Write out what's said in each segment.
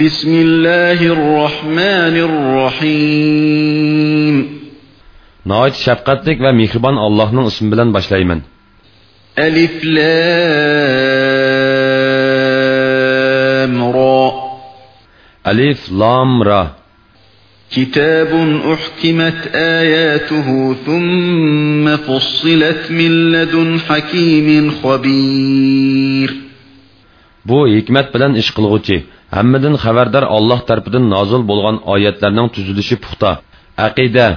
بسم الله الرحمن الرحيم. نايت شفقتك ومهربان الله نون اسم بلن باشلايمن ألف لام را. ألف لام را. كتاب أحكمت آياته ثم فصلت من لدن حكيم خبير. بو حكمت بلن اشقلغوتي hammadan xabardor Alloh tarafidan nozil bo'lgan oyatlarning tuzilishi puxta, aqida,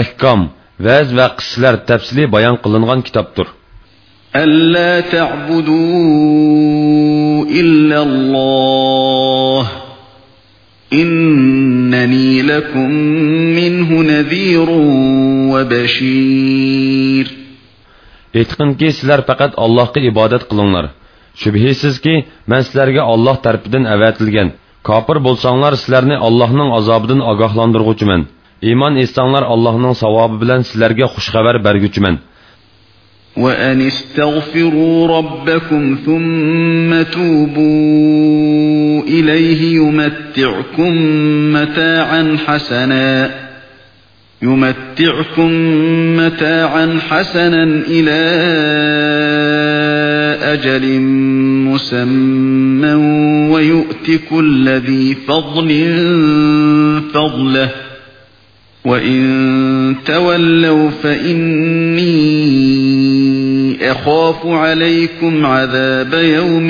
ahkom, vaz va qissalar tafsili bayon qilingan kitobdir. ألا تعبدوا إلا الله إنني لكم منه نذير وبشير Aytqinki, sizlar faqat Allohga ibodat qilinglar. Shubhisizki, men sizlarga Alloh tarafidan avatilgan. Kofir bo'lsanglar, sizlarni Allohning azobidan ogohlantirguchiman. Iymon etsanglar, Allohning savobi bilan sizlarga xush xabar berguchiman. وأن استغفروا ربكم ثم توبوا إليه يمتعكم متاعا حسنا يمتعكم متاعا حسنا إلى أجل مسمى ويؤت كل ذي فضل فضله وَإِن تَوَلَّوْا فَإِنِّي أَخَافُ عَلَيْكُمْ عَذَابَ يَوْمٍ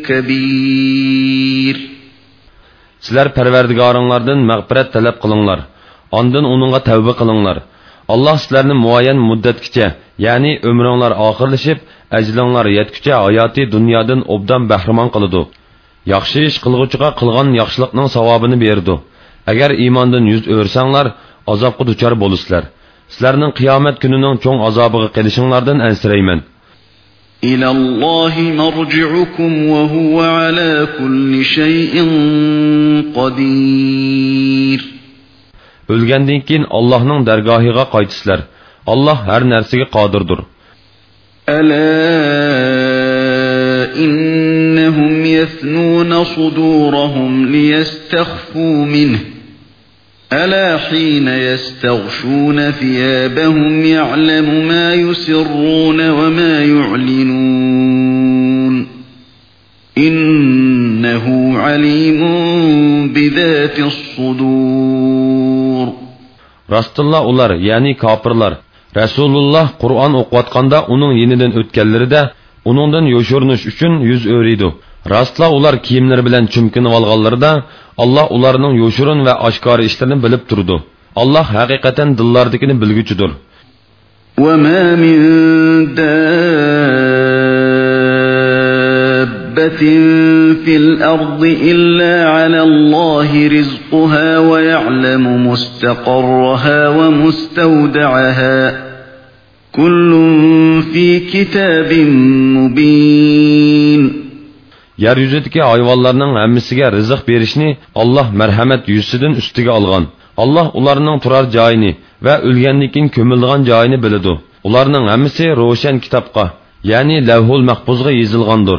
كَبِيرٍ Sizlar Parvardigoringlardan mag'firat talab qilinglar. Ondan uningga tavba qilinglar. Alloh sizlarni muayyan muddatgacha, ya'ni umringlar oxirlashib, ajlinglar yetguncha hayoti dunyodan obdan bahramon qiladi. Yaxshi ish qilg'uchiga qilgan yaxshilikning savobini berdi. Agar iymondan yuz o'rsanglar, azobga duchor bo'lasizlar. Sizlarning qiyomat kunining cho'ng azobiga qilishinglardan ansirayman. إِلَى اللَّهِ مَرْجِعُكُمْ وَهُوَ عَلَى كُلِّ شَيْءٍ قَدِيرٌ O'lgandan keyin Allohning dargohiga qaytisizlar. Alloh har narsaga qodirdir. ألا إنهم يثنون صدورهم ليستخفوا منه ألا حين يستغشون ثيابهم يعلم ما يسرون وما يعلنون إنه عليم بذات الصدور Rastullah ular, ya'ni kofirlar, Rasululloh Qur'on o'qiyotganda uning yenidan o'tganlarida uningdan yo'shurinish uchun yuz o'riydi. Rastla ular kiyimlari bilan chumkinib olganlarida Alloh ularning yo'shirin va oshkora ishlarini bilib turdi. Alloh haqiqatan dillardagini bilguchidir. وما من دابة في الأرض إلا على الله رزقها ويعلم مستقرها ومستودعها كل في كتاب مبين Yeryüzüdeki hayvanlarning hammasiga rizq berishni Alloh marhamat yuzidan ustiga olgan. Alloh ularning turar joyini va o'lgandan ko'milgan joyini biladi. Ularning hammasi ro'shan kitobga, ya'ni Lavhul Mahfuzga yozilgandir.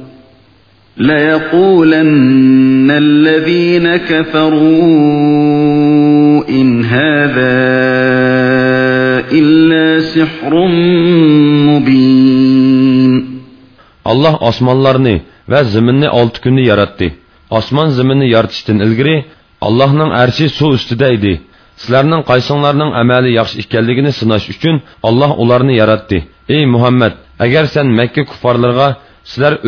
ليقولن الذين كفروا إن هذا إلا سحر مبين Allah osmonlarni va zaminni 6 kunda yaratdi. Osmon zaminni yaratishdan ilgari Allohning arshi suv ustida edi. Sizlarning qaysinglarning amali yaxshi ekanligini sinash uchun Alloh ularni yaratdi. Ey Muhammad, agar sen Makka kuffarlarga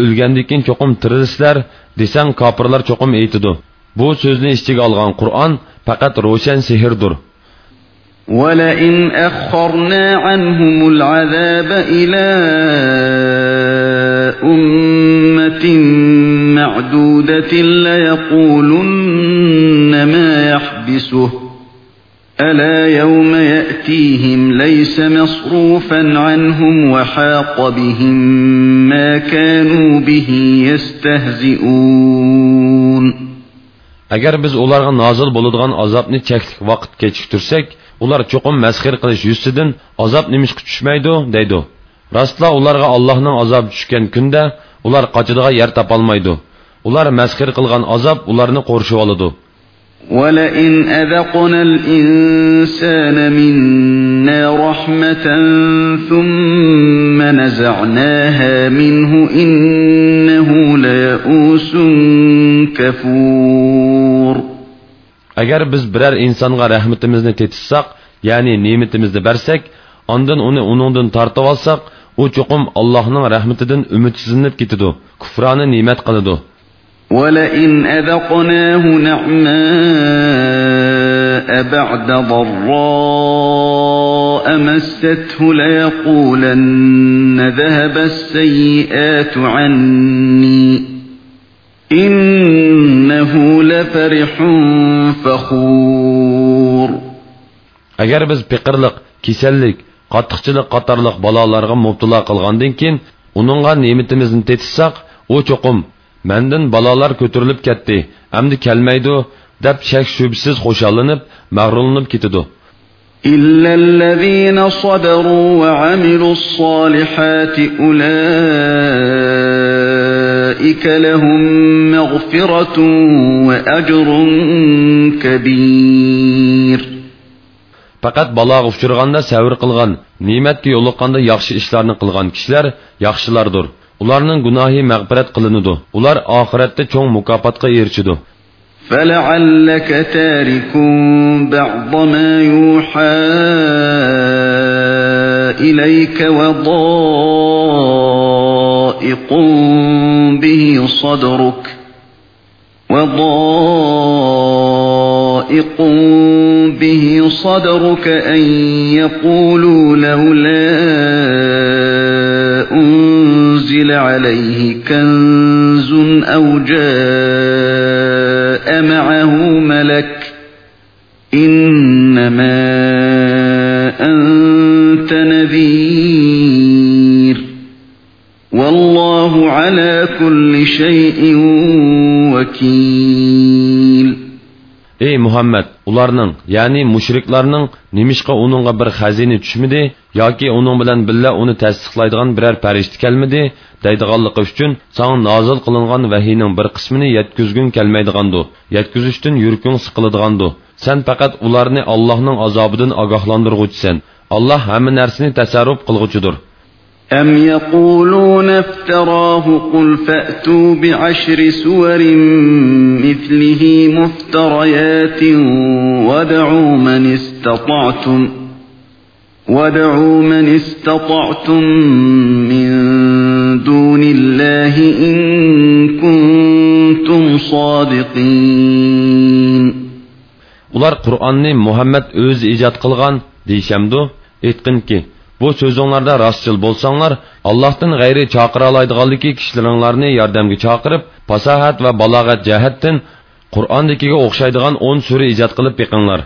o'lgandan keyin cho'qim tirilsizlar desang kofirlar cho'qim aytidi. Bu so'zni ichiga olgan Qur'on faqat ro'shan sehrdir. ولئن أخرنا عنهم العذاب إلى أمة معدودة ليقولن ما يحبسه ألا يوم يأتيهم ليس مصروفا عنهم وحاق بهم ما كانوا به يستهزئون agar biz ularga nozil bo'ladigan azobni cheklik vaqt kechiktirsak ular cho'qim masxir qilish yuzidan azob nimishqa tushmaydi deydi rostla ularga allohning azobi tushgan kunda ular qochadigan yer topolmaydi ular masxir qilgan azob ularni qo'rshib oladi ولئن أذقنا الإنسان منا رحمة ثم نزعناها منه إنه ليئوس كفور agar biz biror insonga rahmatimizni tetishsak ya'ni ne'matimizni bersak ondan uni uningdan tortib olsak u cho'qim allohning rahmatidan umidsizlanib ketadi kufroni ne'mat qiladi ولئن أذقناه نعماء بعد ضراء مسته ليقولن ذهب السيئات عني إنه لفرح فخور. اگر بز بقرلق كسلق قطخچلق قطرلق بلالارغا مبتلا الغندين كين اونونغا نيمتمزن تتساق أو چوقم cho'qim mandan balolar ko'tarilib ketdi amdi kelmaydi deb shak shubsiz xushallanib mag'rurlanib ketadi إلا الذين صبروا وعملوا الصالحات أولئك لهم مغفرة وأجر كبير faqat baloga uchirganda savr qilgan ne'matga yo'liqqanda yaxshi ishlarni qilgan kishilar yaxshilardir ularning gunohi mag'firat qilinadi ular oxiratda cho'ng mukofotga erishidi فلعلك تارك بعض ما يوحى إليك وضائق به صدرك وضائق به صدرك أن يقولوا لولا أنزل عليه كنز أو جاء معه ملك إنما أنت نذير والله على كل شيء وكيل. ey muhammad ularning ya'ni mushriklarning nimishqa uningga bir xazina tushmidi yoki uning bilan billa uni tasdiqlaydigan biror farishta kelmidi deydiganligi uchun sana nozil qilingan vahiyning bir qismini yetkizgun kelmaydigandu yetkizishdan yurking siqiladigandu sen faqat ularni allohning azobidan ogohlantirg'uchisan alloh hamma narsani tasarruf qilg'uchidir أم يقولون افتراه قل فأتوا بعشر سور مثله مفتريات ودعوا من استطعتم وادعوا من استطعتم من دون الله إن كنتم صادقين ular qur'onni muhammad o'zi ijod qilgan deyishamdu aytqinki bu so'zinglarda rostchil bo'lsanglar allohdan g'ayri chaqira oladiganligi kishilaringlarni yordamga chaqirib fasohat va balog'at jihatdan qur'ondagiga o'xshaydigan o'n sura ijod qilib beqinglar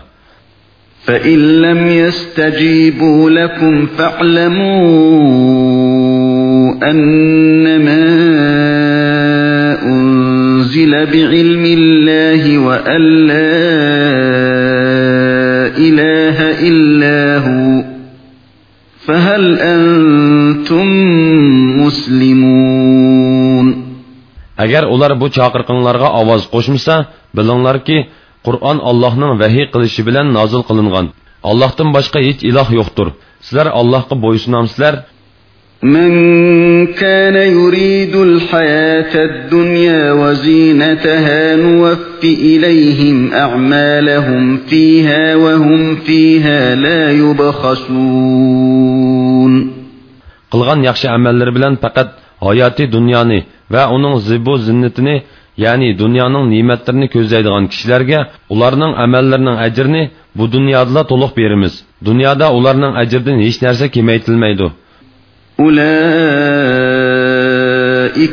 فإن لم يستجيبوا لكم فاعلموا أنما أنزل بعلم الله وأن فهل أنتم مسلمون agar ular bu chaqirqinglarga ovoz qo'shmasa bilinglarki qur'on allohning vahiy qilishi bilan nozil qilingan allohdan boshqa hech iloh yo'qdir sizlar allohga bo'ysunamsizlar من كان يريد الحياة الدنيا وزينتها نوف إليهم أعمالهم فيها وهم فيها لا يبخسون qilgan yaxshi amallari bilan faqat hayoti dunyoni va uning zibu zinnatini ya'ni dunyoning ne'matlarini ko'zlaydigan kishilarga ularning amallarining ajrini bu dunyoda to'liq beramiz dunyoda ularning ajridan hech narsa kamaytirilmaydi أولئك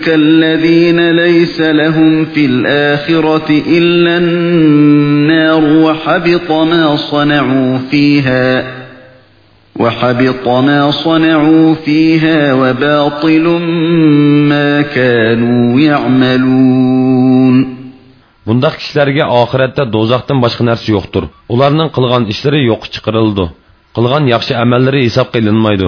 الذين ليس لهم في الآخرة إلا النار وحبط ما صنعوا فيها وحبط ما صنعوا فيها وباطل ما كانوا يعملون Bundaq kishilarga oxiratda do'zaxdan boshqa narsa yo'qdir. Ularning qilgan ishlari yo'q chiqarildi. Qilgan yaxshi amallari hisob qilinmaydi.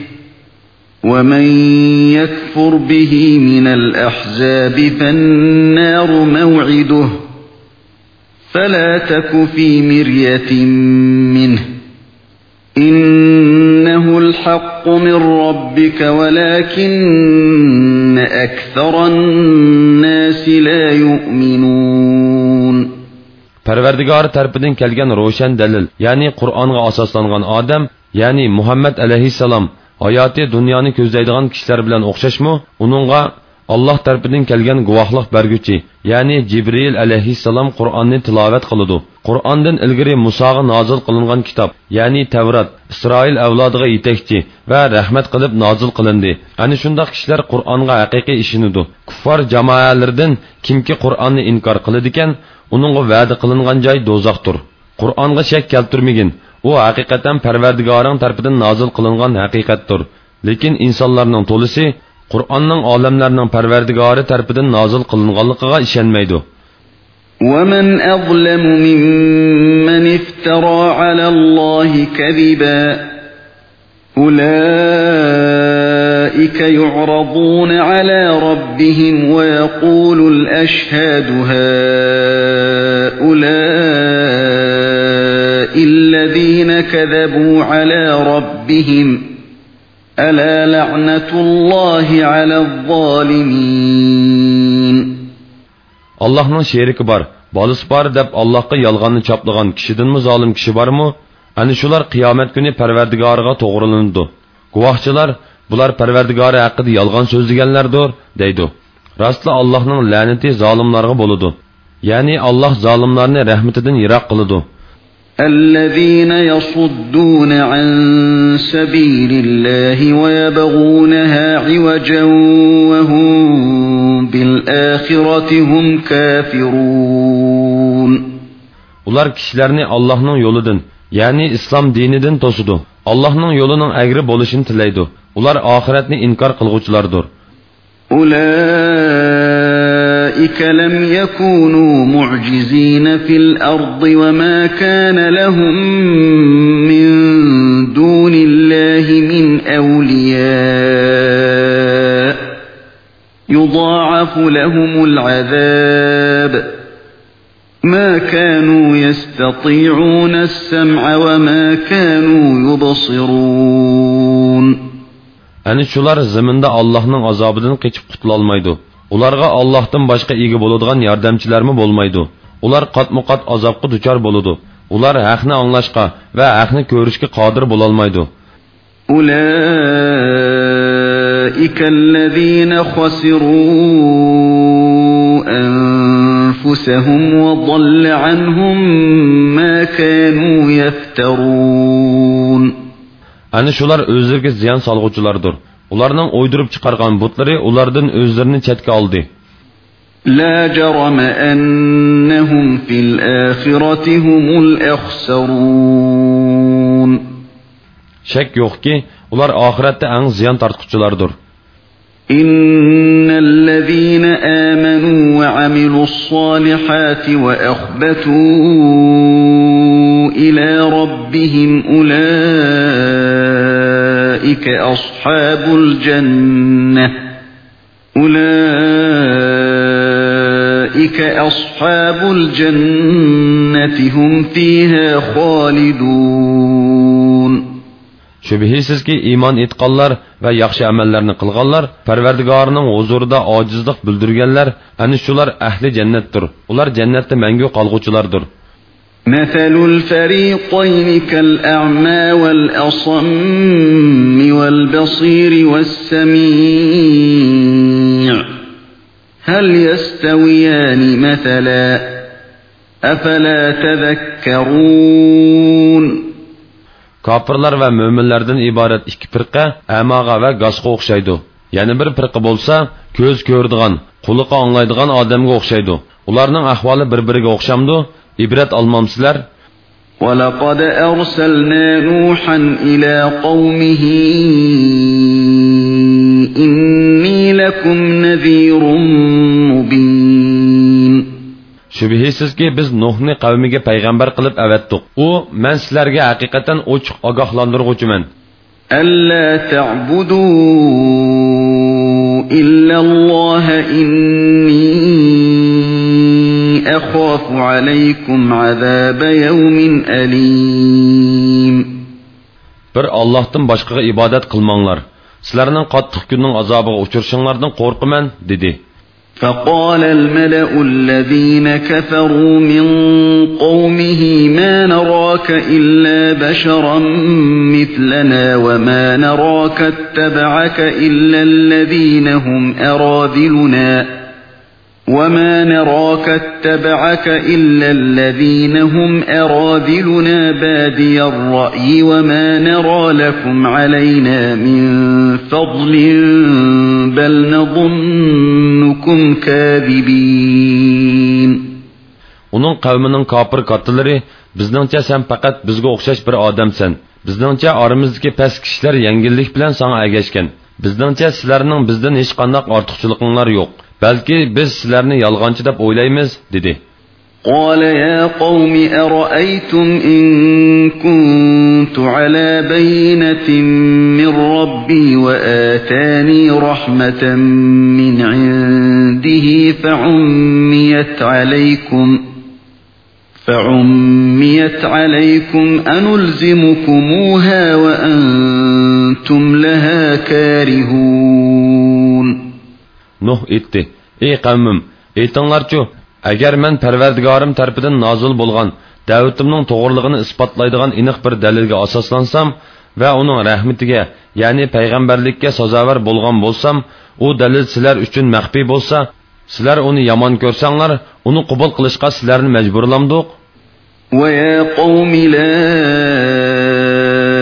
ومن يكفر به من الأحزاب فالنار موعده فلا تك في مرية منه إنه الحق من ربك ولكن أكثر الناس لا يؤمنون پروردگار ترپدن کلگن روشن دلیل یعنی قرآن غا اساسلانغان آدم يعني محمد عليه السلام hayoti dunyoni ko'zlaydigan kishilar bilan o'xshashmi uningga alloh tarafidan kelgan guvohlik berguchi ya'ni jibril alayhissalom qur'onni tilovat qiladi qur'ondan ilgari musoga nozil qilingan kitob ya'ni tavrat isroil avlodiga yetakchi va rahmat qilib nozil qilindi ana shundoq kishilar qur'onga haqiqiy ishinidi kuffar jamoalardan kimki qur'onni inkor qiladigan uningga va'da qilingan joy do'zaxdir qur'onga shak keltirmagin u haqiqatan parvardigoring tarafidan nozil qilingan haqiqatdir lekin insonlarning to'lisi qur'onning olamlarning parvardigori tarafidan nozil qilinganligiga ishonmaydi ومن أظلم ممن افترى على الله كذبا أولئك يعرضون على ربهم ويقول الأشهاد هؤلاء أُولَئِكَ الَّذِينَ كَذَبُوا عَلَى رَبِّهِمْ أَلَا لَعْنَةُ اللّٰهِ عَلَى الظَّالِمِينَ Allah'ın şeriki var, balası var deb Allah'a yalganını çaplagan kişiden mi zalim kişi var mı? Ani şular kıyamet günü perverdigarıga doğrulanıdı. Guvahçılar, bular perverdigarı hakkında yalgan söz digenlerdir, deydi. Rastla Allah'ın laneti zalimlarga boludu. Yani Allah zalimlarını rahmetinden yirak kılıdı. الذين يصدون عن سبيل الله ويبغونها عوجا وهم بالآخرة هم كافرون Ular kishilarni Allohning yo'lidan, ya'ni islom dinidan to'sidi. Allohning yo'lining agri bo'lishini tilaydi. Ular oxiratni inkor qilguvchilardir. أولئك لم يكونوا معجزين في الأرض وما كان لهم من دون الله من أولياء يضاعف لهم العذاب ما كانوا يستطيعون السمع وما كانوا يبصرون Ani shular zaminda Allohning azobidan qechib qutulolmaydi. Ularga Allohdan boshqa ega bo'ladigan yordamchilarmi bo'lmaydi. Ular qatmuqat azobga duchor bo'ladi. Ular haqni anglashga va haqni ko'rishga qodir bo'lolmaydi. أولئك الذين خسروا أنفسهم وضل عنهم ما كانوا يفترون Ani shular o'zlariga ziyon solg'uvchilardir. Ularning o'ydirib chiqargan butlari ulardan o'zlarini chetga oldi. لا جرم أنهم في الآخرة هم الأخسرون Shak yo'qki, ular oxiratda eng ziyon tortquchilardir. إن الذين آمنوا وعملوا الصالحات وأخبتوا إلى ربهم أولئك أصحاب الجنة أولئك أصحاب الجنة هم فيها خالدون shubhisizki iymon etqanlar va yaxshi amallarni qilganlar parvardigorining huzurida ojizlik bildirganlar ana shular ahli jannatdir ular jannatda mangu qolg'uvchilardir مثل الفريقين كالأعمى والأصم والبصير والسميع هل يستويان مثلا أفلا تذكرون Kafirlar va mo'minlardan iborat ikki firqa amaga va g'ashga o'xshaydi. Yana bir firqa bo'lsa, ko'z ko'radigan, quliqi anglaydigan odamga o'xshaydi. Ularning ahvoli bir-biriga o'xshamdi. Ibrat olmamsizlar? ولقد أرسلنا نوحا إلى قومه إني لكم نذير مبين Shubhisizki biz Nuhni qavmiga payg'ambar qilib avatdiq. U men sizlarga haqiqatan ochiq ogohlantiruvchiman. ألا تعبدوا إلا الله إني أخاف عليكم عذاب يوم أليم. بر الله تن باشقا عبادت قلمانلار سلرنن قطق كنن عذابا اوچرشنلاردن قورقمن ددي فقال الملأ الذين كفروا من قومه ما نراك إلا بشرا مثلنا وما نراك اتبعك إلا الذين هم أراذلنا. وما نراك اتبعك إلا الذين هم أراذلنا بادي الرأي وما نرى لكم علينا من فضل بل نظنكم كاذبين Onun qavmining kofir kattalari bizningcha sen faqat bizga o'xshash bir odamsan. Bizningcha oramizdagi past kishilar yengillik bilan sana agashgan. Bizningcha sizlarning bizdan hech qanday ortiqchiliginglar yo'q. Balki biz sizlarni yolg'onchi deb o'ylaymiz dedi قال يا قوم أرأيتم إن كنت على بينة من ربي وآتاني رحمة من عنده فعميت عليكم فعميت عليكم أنلزمكموها وأنتم لها كارهون. Nuh aytdi ey qavmim aytinglarchu agar man parvardigorim tarafidan nozil bo'lgan da'vatimning to'g'riligini isbotlaydigan aniq bir dalilga asoslansam va uning rahmatiga ya'ni payg'ambarlikka sazovor bo'lgan bo'lsam u dalil sizlar uchun maxfiy bo'lsa sizlar uni yomon ko'rsanglar uni qubul qilishga sizlarni majburlamdiq ويا قوم لا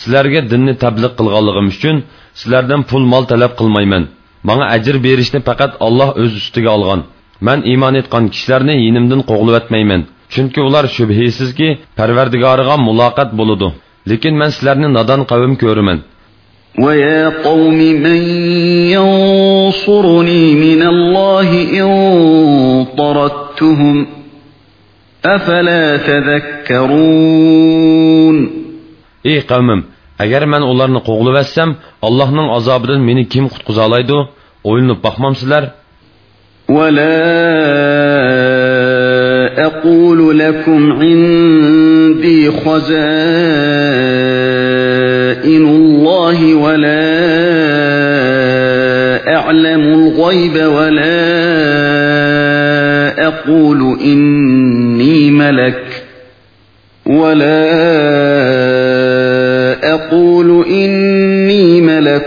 sizlarga dinni tabliq qilganligim uchun sizlardan pul mol talab qilmayman manga ajr berishni faqat olloh o'z ustiga olgan man iymon etgan kishilarni yinimdan qo'g'livatmayman chunki ular shubhisizki parvardigoriga muloqot bo'ludi lekin man sizlarni nodon qavm ko'raman ويا قوم من ينصرني من الله إن طردتهم أفلا تذكرون ey qavmim agar man ularni qo'g'livatsam allohning azobidan meni kim qutqiza oladi o'ylinib boqmamsizlar ولا أقول لكم عندي خزائن الله ولا أعلم الغيب ولا أقول إني ملك ولا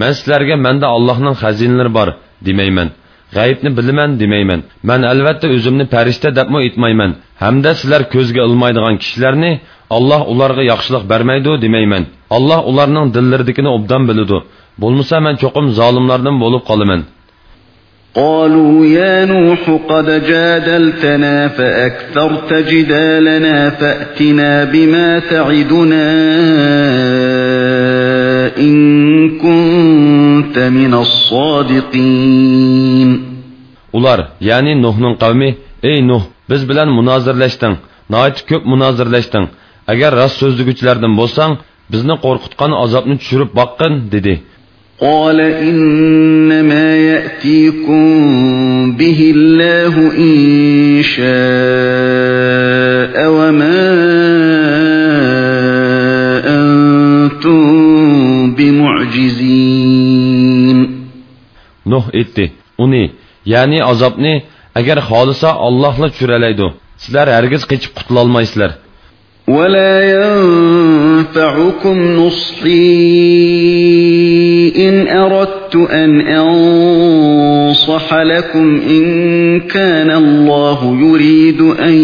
man sizlarga manda allohning xazinalari bor demayman g'ayibni bilaman demayman man albatta o'zimni farishta debmi aytmayman hamda sizlar ko'zga ilmaydigan kishilarni alloh ularga yaxshilik bermaydi demayman alloh ularning dillaridikini obdan biladi bo'lmasa man cho'qim zolimlardan bo'lib qolaman قالوا يا نوح قد جادلتنا فأكثرت جدالنا فأتنا بما تعدنا إن كنت من الصادقين Ular, yani Nuh'un kavmi, ey Nuh, biz bilen münazirleştin, naiti köp münazirleştin. Eğer rast sözlükçülerden bolsan, bizni korkutkan azapını çürüp bakkın, dedi. قال إنما يأتيكم به الله إن شاء وما أنتم بمعجزين. نوح اتدي اوني يعني عذابني اگر خالصا الله لا چورالايدو سيلر هرگز قچيب قوتلالمايسلر ولا ينفعكم نصحي إن أردت أن أنصح لكم إن كان الله يريد أن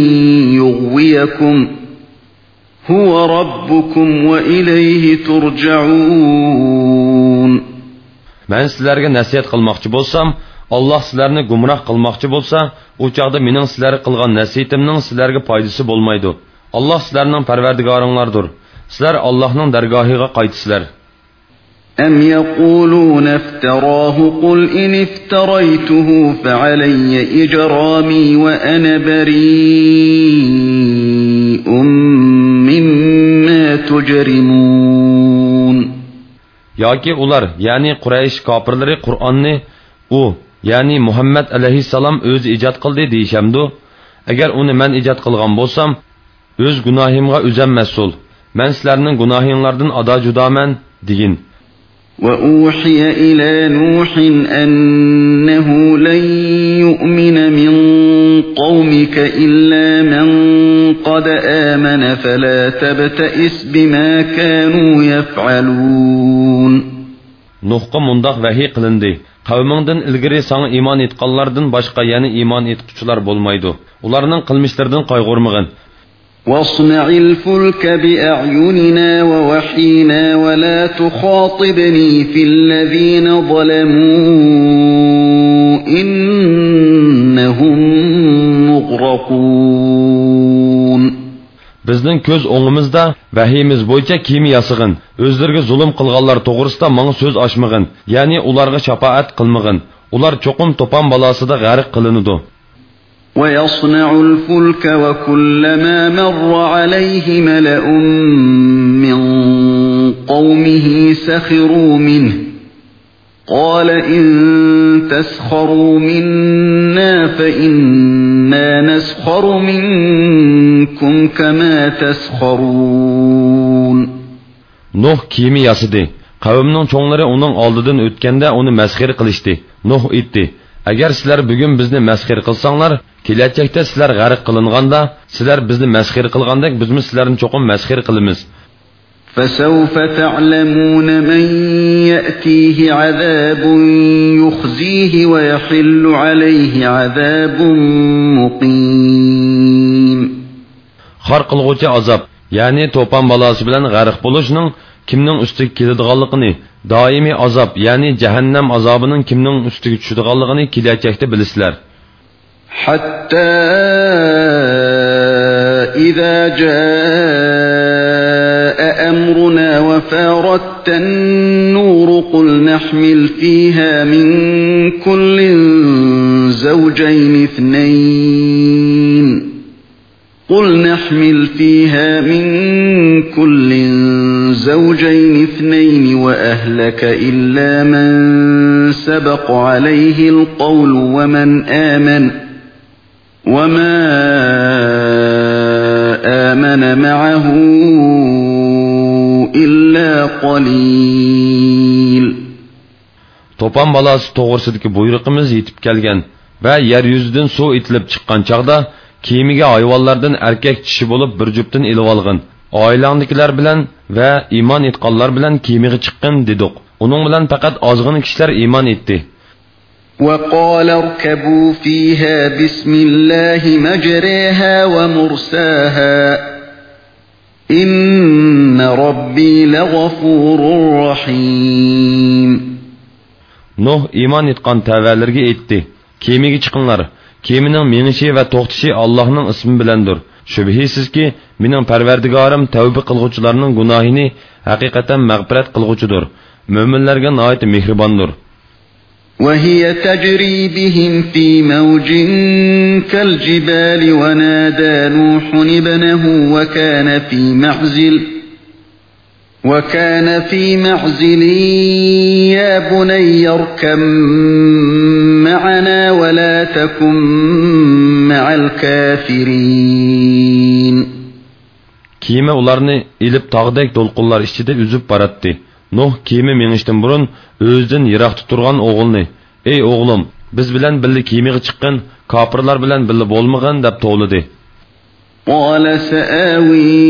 يغويكم. هو ربكم وإليه ترجعون. أم يقولون افتراه قل إن افتريته فعلي إجرامي وأنا بريء مما تجرمون Yoki ular, ya'ni Quraysh kofirlari Qur'onni u, ya'ni Muhammad alayhissalom o'zi ijod qildi deyishamdu. Agar uni men ijod qilgan bo'lsam, o'z gunohimga o'zam mas'ul man sizlarning gunohinglardan ado judoman degin وأوحي إلى نوح أنه لن يؤمن من قومك إلا من قد آمن فلا تبتئس بما كانوا يفعلون. نوحقا مندق وحي قلندي قومندن إلغري سان إيمان إتقاللردن باشقا يعني إيمان إتقشلار بولمايدو ولارنن قلمشلردن قايغورمغن واصنع الفلك بأعيننا ووحينا ولا تخاطبني في الذين ظلموا إنهم مغرقون Bizning ko'z o'ngimizda vahiyimiz bo'yicha kiyim yasig'in. O'zlariga zulm qilganlar to'g'risida menga so'z ochmag'in, ya'ni ularga shafaat qilmag'in. Ular cho'qim to'pon balosida g'arq qilinadi. ويصنع الفلك وكلما مر عليه ملأ من قومه سخروا منه قال إن تسخروا منا فإنا نسخر منكم كما تسخرون Nuh كيمي ياسدي Kavimnin çoğunları onun aldıdın ötkende onu məsxir qilişdi. Nuh itti. Agar sizlar bugun bizni masxir qilsanglar, kelajakda sizlar g'arq qilinganda, sizlar bizni masxir qilgandek bizmi sizlarni cho'qim masxir qilamiz. فسوف تعلمون من يأتيه عذاب يخزيه ويحل عليه عذاب مقيم Xar qilg'uvchi azob, ya'ni to'pon balasi bilan g'arq bo'lishning kimning ustiga keladiganligini, doimiy azob, ya'ni jahannam azobining kimning ustiga tushadiganligini kelajakda bilasizlar. حتى إذا جاء أمرنا وفارت النور قل نحمل فيها من كل زوجين اثنين قل نحمل فيها من كل زوجين اثنين وأهلك إلا من سبق عليه القول ومن آمن وما آمن معه إلا قليل To'pon balasi to'g'risidagi buyruqimiz yetib kelgan va yer yuzidan suv itilib chiqqan chaqda kiyimiga hayvonlardan erkak kishi bo'lib bir juftdan ilib olg'in. Oilangdagilar bilan va iymon etganlar bilan kiyimiga chiqqin dedik. uning bilan faqat ozg'in kishilar iymon etdi وقال اركبوا فيها بسم الله مجريها ومرساها إن ربي لغفور رحيم nuh iymon etgan tavalarga aytdi kemaga chiqinglar kemaning menishi va to'xtashi allohning ismi bilandir shubhisizki mening parvardigorim tavba qilg'uvchilarning gunohini haqiqatan mag'firat qilg'uchidir mo'minlarga nihoyat mehribondir وهي تجري بهم في موج كالجبال ونادى نوح ابنه وكان في معزل وكان في معزل يا بني اركب معنا ولا تكن مع الكافرين kema ularni ilib tog'dek to'lqinlar ichida uzib boratdi nuh kema minishdan burun o'zidan yiroqda turgan o'g'ilni ey o'g'lim biz bilan birga kemaga chiqqin kofirlar bilan birga bo'lmag'in deb tovladi قال سآوي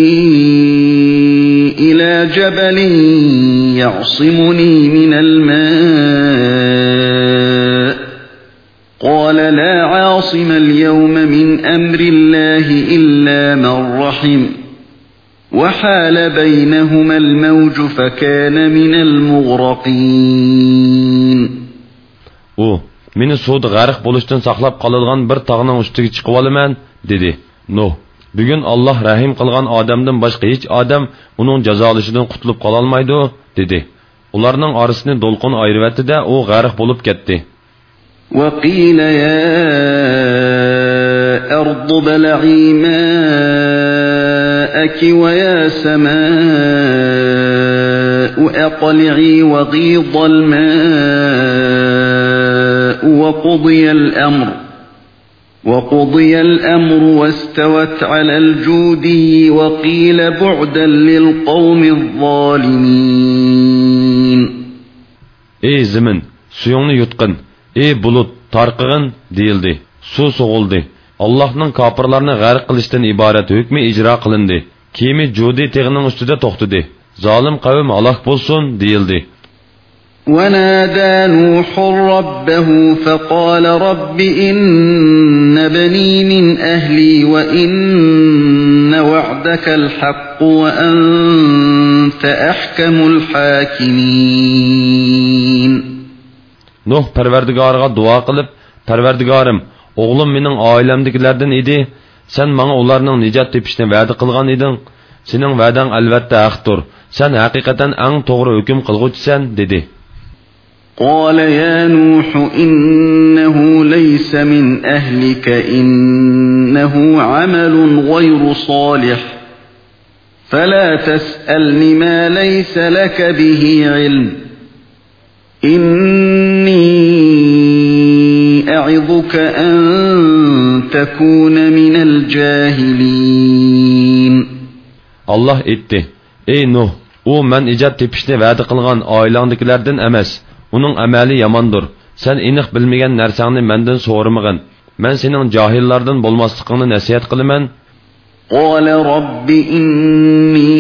إلى جبل يعصمني من الماء قال لا عاصم اليوم من رحم وحال بينهما الموج فكان من المغرقين u meni suvda g'arq bo'lishdan saqlab qoladigan bir tog'ning ustiga chiqib olaman dedi nuh bugun olloh rahim qilgan odamdan boshqa hech odam uning jazolashidan qutulib qololmaydi dedi ularning orasini do'lqin ayrivatida u g'arq bo'lib ketdi وقيل يا أرض بلعي ماءك ويا سماء أقلعي وغيض الماء وقضي الأمر وقضي الأمر واستوت على الجودي وقيل بعدا للقوم الظالمين. ey zimin suyungni yutqin ey bulut tarqig'in deyildi suv so'g'ildi allohning kofirlarni g'arq qilishdan iborat hukmi ijro qilindi kemi judi teg'ining ustida to'xtadi zolim qavm halok bo'lsin deyildi ونادى نوح ربه فقال رب إن بني من أهلي وإن وعدك الحق وأنت أحكم الحاكمين nuh parvardigoriga duo qilib parvardigorim o'g'lim mening oilamdagilardan edi sen manga ularning nijot tepishni va'da qilgan eding sening va'dang albatta haqdir sen haqiqatan eng to'g'ri hukm qilg'uchisan dedi قال يا نوح إنه ليس من أهلك إنه عمل غير صالح فلا تسألني ما ليس لك به علم إني أعظك أن تكون من الجاهلين. الله إتي إي نوح أو من إجاد تبشني وعد قلغان آيلان دكلاردن أمس ونن أمالي يماندر سن إنخ بلميغن نرساني مندن سورمغن من سنن جاهل جاهلاردن بولماسقن نسيت قلمن قال رب إني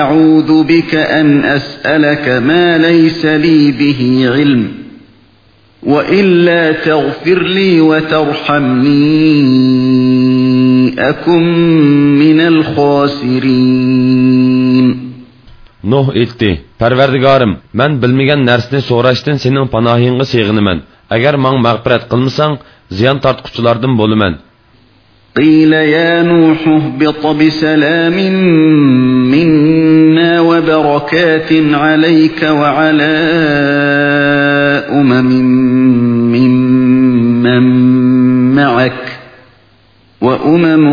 أعوذ بك أن أسألك ما ليس لي به علم وإلا تغفر لي وترحمني أكم من الخاسرين. نوح ایتی پروردگارم من بلمیگن نرسنی سوراشتن سینن پناهینگ سیغنمن اگر من مغبرت قلمسان زیان تارت کچلاردن بولمان قيل يا نوح اهبط بسلام منا وبركات عليك وعلى أمم ممن معك وأمم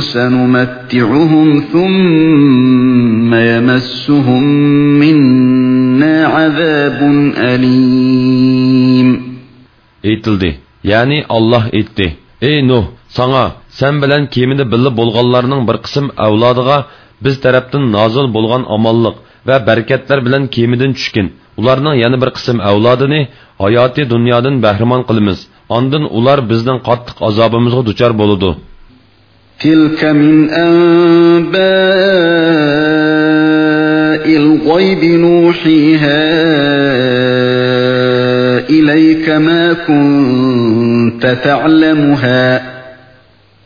سنمتعهم ثم يمسهم منا عذاب أليم aytildi ya'ni olloh aytdi ey nuh sanga sen bilan kemida birga bo'lganlarning bir qism avlodiga biz tarafdan nozil bo'lgan omonliq va barakatlar bilan kemidan tushgin ularning yana bir qism avlodini hayoti dunyodan bahramon qilamiz ondin ular bizning qattiq azobimizga duchor bo'ludi تلك من أنباء الغيب نوحيها إليك ما كنت تعلمها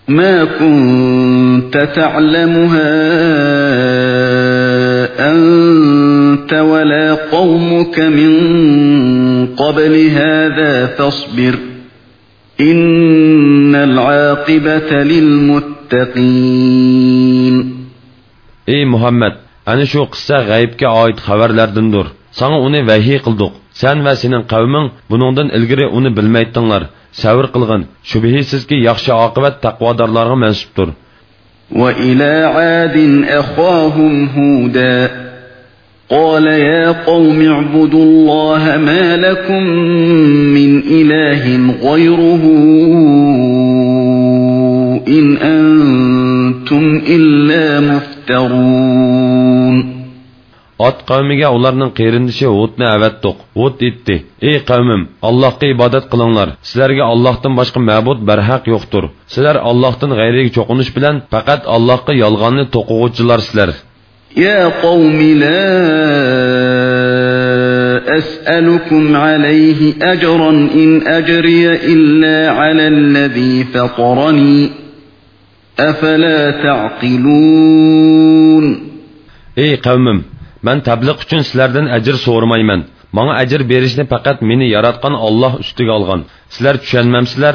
ما كنت تعلمها أنت ولا قومك من قبل هذا فاصبر إن العاقبة للمتقين ey muhammad ana shu qissa g'aybga oid xabarlardindir sanga uni vahiy qildik san va sening qavming buningdan ilgari uni bilmaydinglar savr qilg'in shubhisizki yaxshi oqibat taqvodorlarga mansubdir وإلى عاد أخاهم هودا قال يا قوم اعبدوا الله ما لكم من إله غيره إن أنتم إلا مفترون ot qavmiga ularning qerindishi hudni avatdiq hud aytdi ey qavmim allohga ibodat qilinglar sizlarga allohdan boshqa ma'bud barhaq yo'qdir sizlar allohdan g'ayriga cho'qinish bilan faqat allohga yolg'onni to'qig'uvchilar sizlar يا قوم لا أسألكم عليه أجرا إن أجري إلا على الذي فطرني أفلا تعقلون ey qavmim man tabliq uchun sizlardan ajr so'ramayman manga ajr berishni faqat meni yaratgan olloh ustiga olgan sizlar tushunmamsizlar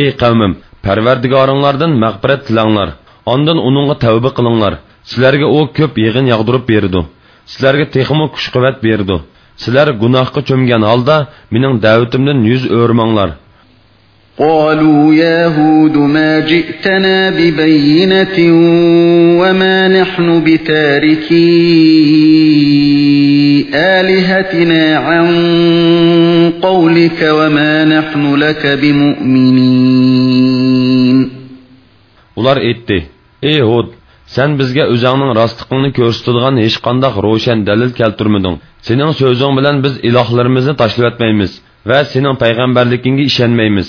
Ey qavmim parvardigoringlardan mag'firat tilanglar ondan uningga tavba qilinglar sizlarga u ko'p yig'in yog'dirib berdi sizlarga texmu kuch quvvat berdi sizlar gunohga cho'mgan holda mening da'vatimdan yuz o'rmanglar قالوا يا هود ما جئتنا ببينة وما نحن بتاركي آلهتنا عن قولك وما نحن لك بمؤمنين ular aytdi ey hud sen bizga o'zingning rostliqingni ko'rsatadigan hech qandoq ro'shan dalil keltirmading sening so'zing bilan biz ilohlarimizni tashlayotmaymiz va sening payg'ambarligingga ishonmaymiz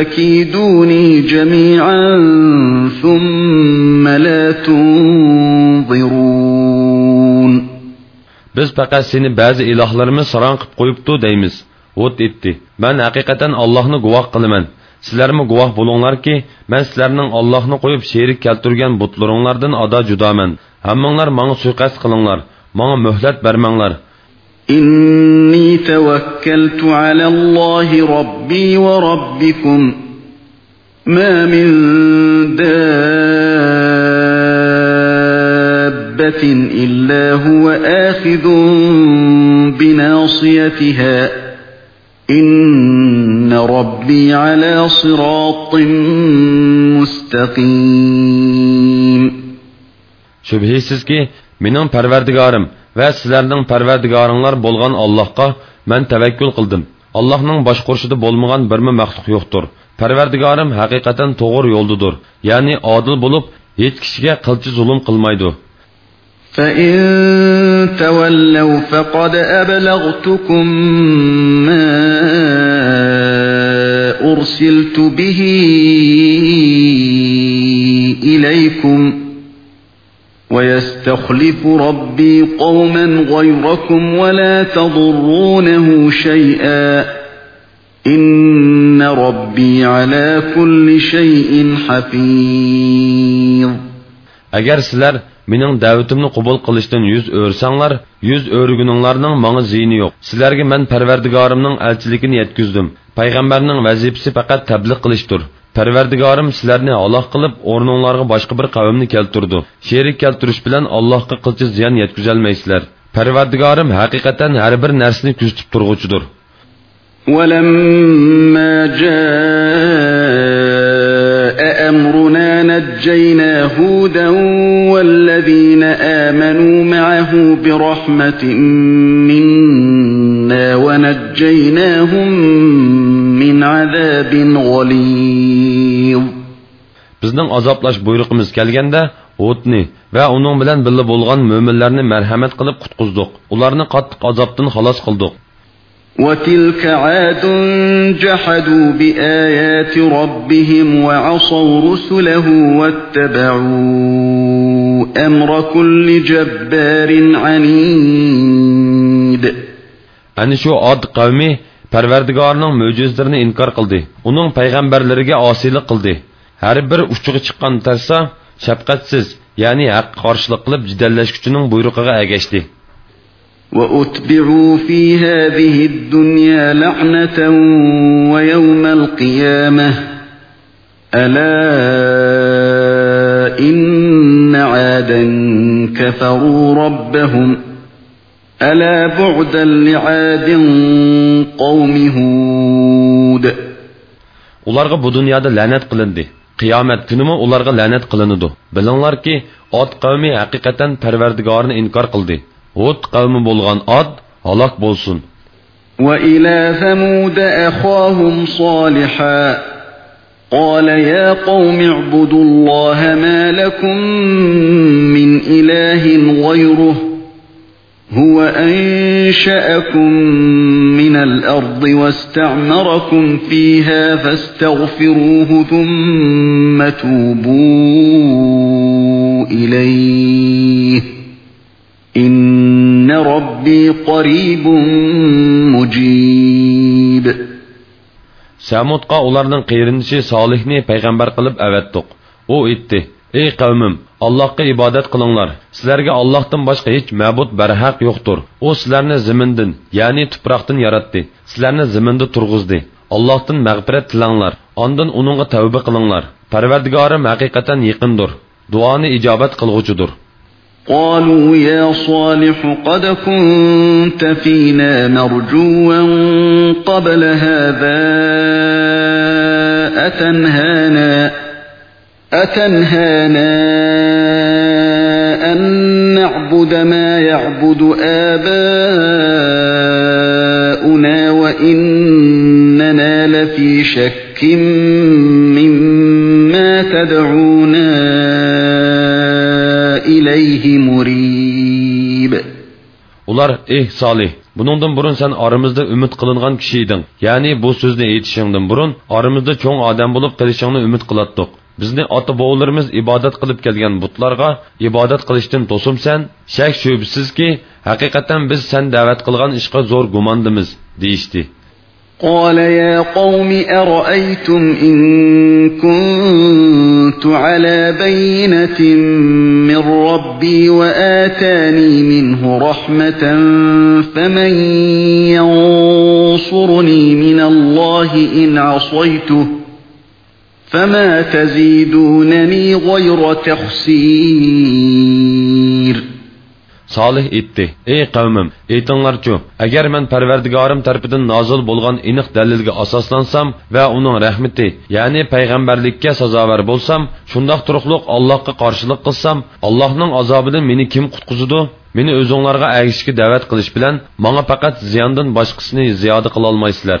فكيدوني جميعا ثم لا تنظرون biz faqat seni ba'zi ilohlarimiz saron qilib qo'yibdi deymiz hud aytdi man haqiqatan allohni guvoh qilaman sizlarmi guvoh bo'linglarki man sizlarning allohni qo'yib sherik keltirgan butlaringlardan ado judoman hammanglar manga suiqasd qilinglar manga muhlat bermanglar إني توكلت على الله ربي وربكم. ما من دابة إلا هو آخذ بناصيتها. إن ربي على صراط مستقيم. Shubhisizki mening parvardigorim va sizlarning parvardigoringlar bo'lgan allohga man tavakkul qildim allohning boshqurishida bo'lmagan birma maxluq yo'qdir parvardigorim haqiqatan to'g'ri yo'ldadir ya'ni odil bo'lib hech kishiga qilchi zulm qilmaydi فإن تولوا فقد أبلغتكم ما أرسلت به إليكم ويستخلف ربي قوما غيركم ولا تضرونه شيئا إن ربي على كل شيء حفيظ agar sizlar mening da'vatimni qabul qilishdan yuz o'rsanglar yuz o'rguninglarning manga ziyni yo'q sizlarga man parvardigorimning elchiligini yetkazdim payg'ambarning vazifasi faqat tabliq qilishdir parvardigorim sizlarni aloq qilib o'rninglarga boshqa bir qavmni keltirdi sherik keltirish bilan allohga qilcha ziyon yetkazolmaysizlar parvardigorim haqiqatan har bir narsani kuzatib turg'uchidir ولما جاء أمرنا نجينا هودا والذين آمنوا معه برحمة منا ونجيناهم من عذاب غليظ bizning azoblash buyruqimiz kelganda Hudni va uning bilan birga bo'lgan mo'minlarni marhamat qilib qutqizdik. Ularni qattiq azobdan xalos qildik. وتلك عاد جحدوا بآيات ربهم وعصوا رسله واتبعوا أمر كل جبار عنيد Ani shu Ad qavmi Parvardigorning mo'jizalarini inkor qildi. Uning payg'ambarlariga osiylik qildi. Har bir uchiga chiqqan tarsa shafqatsiz, ya'ni haq qarshilik qilib jidallashguchining buyrug'iga ergashdi. وأتبعوا في هذه الدنيا لعنة ويوم القيامة ألا إن عادا كفروا ربهم ألا بعدا لعاد قوم هود Ularga bu dunyoda la'nat qilindi. Qiyomat kunimi ularga la'nat qilinadi. Bilinglarki, Ot qavmi haqiqatan Parvardigorini inkor qildi. Hud qavmi bo'lgan Ad halok bo'lsin. وإلى ثمود أخاهم صالحا قال يا قوم اعبدوا الله ما لكم من إله غيره هو أنشأكم من الأرض واستعمركم فيها فاستغفروه ثم توبوا إليه إن ربي قريب مجيب Samudqa ularning qeyrindishi Solihni payg'ambar qilib avatdiq. U aytdi: "Ey qavmim, Allohga ibodat qilinglar. Sizlarga Allohdan boshqa hech ma'bud barhaq yo'qdir. U sizlarni zimindan, ya'ni tuproqdan yaratdi. Sizlarni ziminda turg'izdi. Allohdan mag'firat tilanglar. Ondan uningga tavba qilinglar. Parvardigorim haqiqatan yaqindir. Duoni ijobat qilg'uchidir." قالوا يا صالح قد كنت فينا مرجوا قبل هذا أتنهانا أتنهانا نعبد ما يعبد آباؤنا وإننا لفي شك مما تدعونا إليه مريب Ular, ey Salih, buningdan burun sen aramızda ümit qilingan kishi eding. Ya'ni bu so'zni aytishingdan burun aramızda cho'ng odam bo'lib qilishingni umid qilatdik. Bizni ota-bobolarimiz ibodat qilib kelgan butlarga ibodat qilishdan to'simsan, shak shubsizki, haqiqatan biz sen da'vat qilgan ishga zo'r gumondimiz, deyishdi. قال يا قوم أرأيتم إن كنت على بينة من ربي وآتاني منه رحمة فمن ينصرني من الله إن عصيته فما تزيدونني غير تخسير Salih etdi: "Ey qavmim, aytinglarchu, agar men Parvardigorim tarafidan nozil bo'lgan aniq dalilga asoslansam va uning rahmati, ya'ni payg'ambarlikka sazovar bo'lsam, shundoq turuqliq Allohga qarshilik qilsam, Allohning azobidan meni kim qutqizadi? Meni o'zinglarga agishga da'vat qilish bilan menga faqat ziyondan boshqasini ziyoda qila olmaysizlar."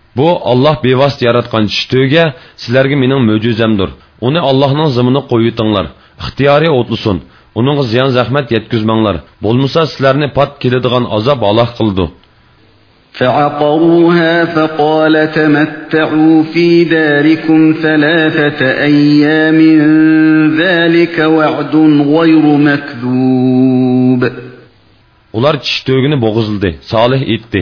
bu Alloh bevosita yaratgan shtuga sizlarga mening mo'jizamdir. Uni Allohning zimini qo'yitinglar. Ixtiyoriy o'tlusin. uningga ziyon zahmat yetkazmanglar bo'lmasa sizlarni pat keladigan azob aloq qildi فعقروها فقال تمتعوا في داركم ثلاثة أيام ذلك وعد غير مكذوب ular tish to'gini bo'g'izildi solih aytdi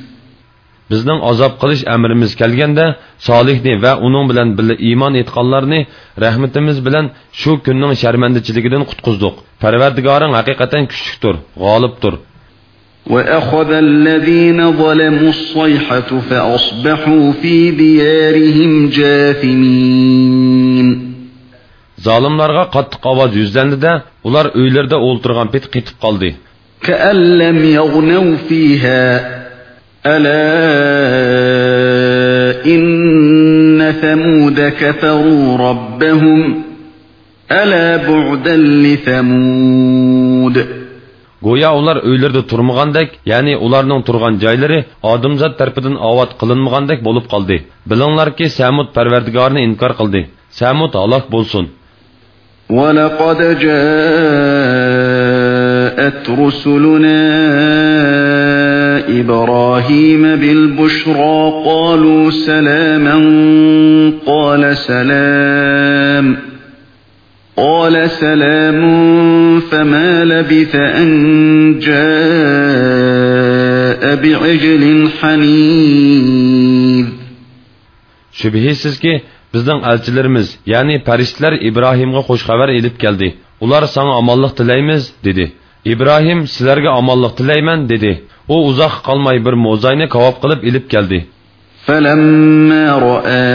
bizning azob qilish amrimiz kelganda solihni va uning bilan birga iymon etganlarni rahmatimiz bilan shu kunning sharmandichiligidan qutqizdik parvardigoring haqiqatan kuchlikdir g'olibdir وأخذ الذين ظلموا الصيحة فأصبحوا في ديارهم جاثمين zolimlarga qattiq ovoz yuzlandida ular uylarida o'ltirgan pet qetib qoldi كأن لم يغنوا فيها ألا إن ثمود كفروا ربهم ألا بعدا لثمود go'yo ular uylarida turmagandek ya'ni ularning turgan joylari odamzod tarafidan ovod qilinmagandek bo'lib qoldi bilinglarki samud parvardigorni inkor qildi samud halok bo'lsin ولقد جاءت رسلنا إبراهيم بالبشرى قالوا سلاما قال سلام قال سلام فما لبث أن جاء بعجل حنيذ shubhisizki bizning elchilarimiz ya'ni farishtalar ibrohimga xush xabar elib keldi ular sana omonlik tilaymiz dedi ibrohim sizlarga omonlik tilayman dedi u uzoq qolmay bir mo'zayni kavob qilib ilib keldi فلما رأى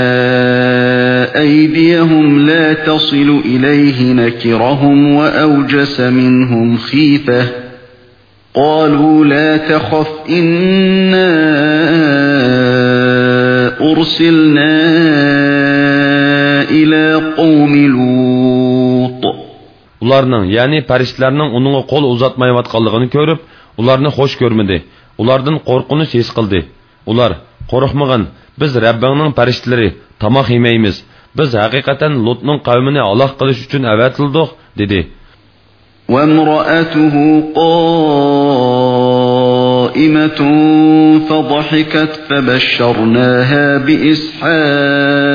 أيديهم لا تصل إليه نكرهم وأوجس منهم خيفة قالوا لا تخف إنا أرسلنا إلى قوم لوط ularning ya'ni farishtalarning uningga qo'l uzatmayotganligini ko'rib ularni xush ko'rmadi ulardan qo'rqinish his qildi ular qo'rqmag'in biz rabbingning farishtalari tomoq yemaymiz biz haqiqatan lutning qavmini aloq qilish uchun avatildik dedi وامرأته قائمة فضحكت فبشرناها بإسحاق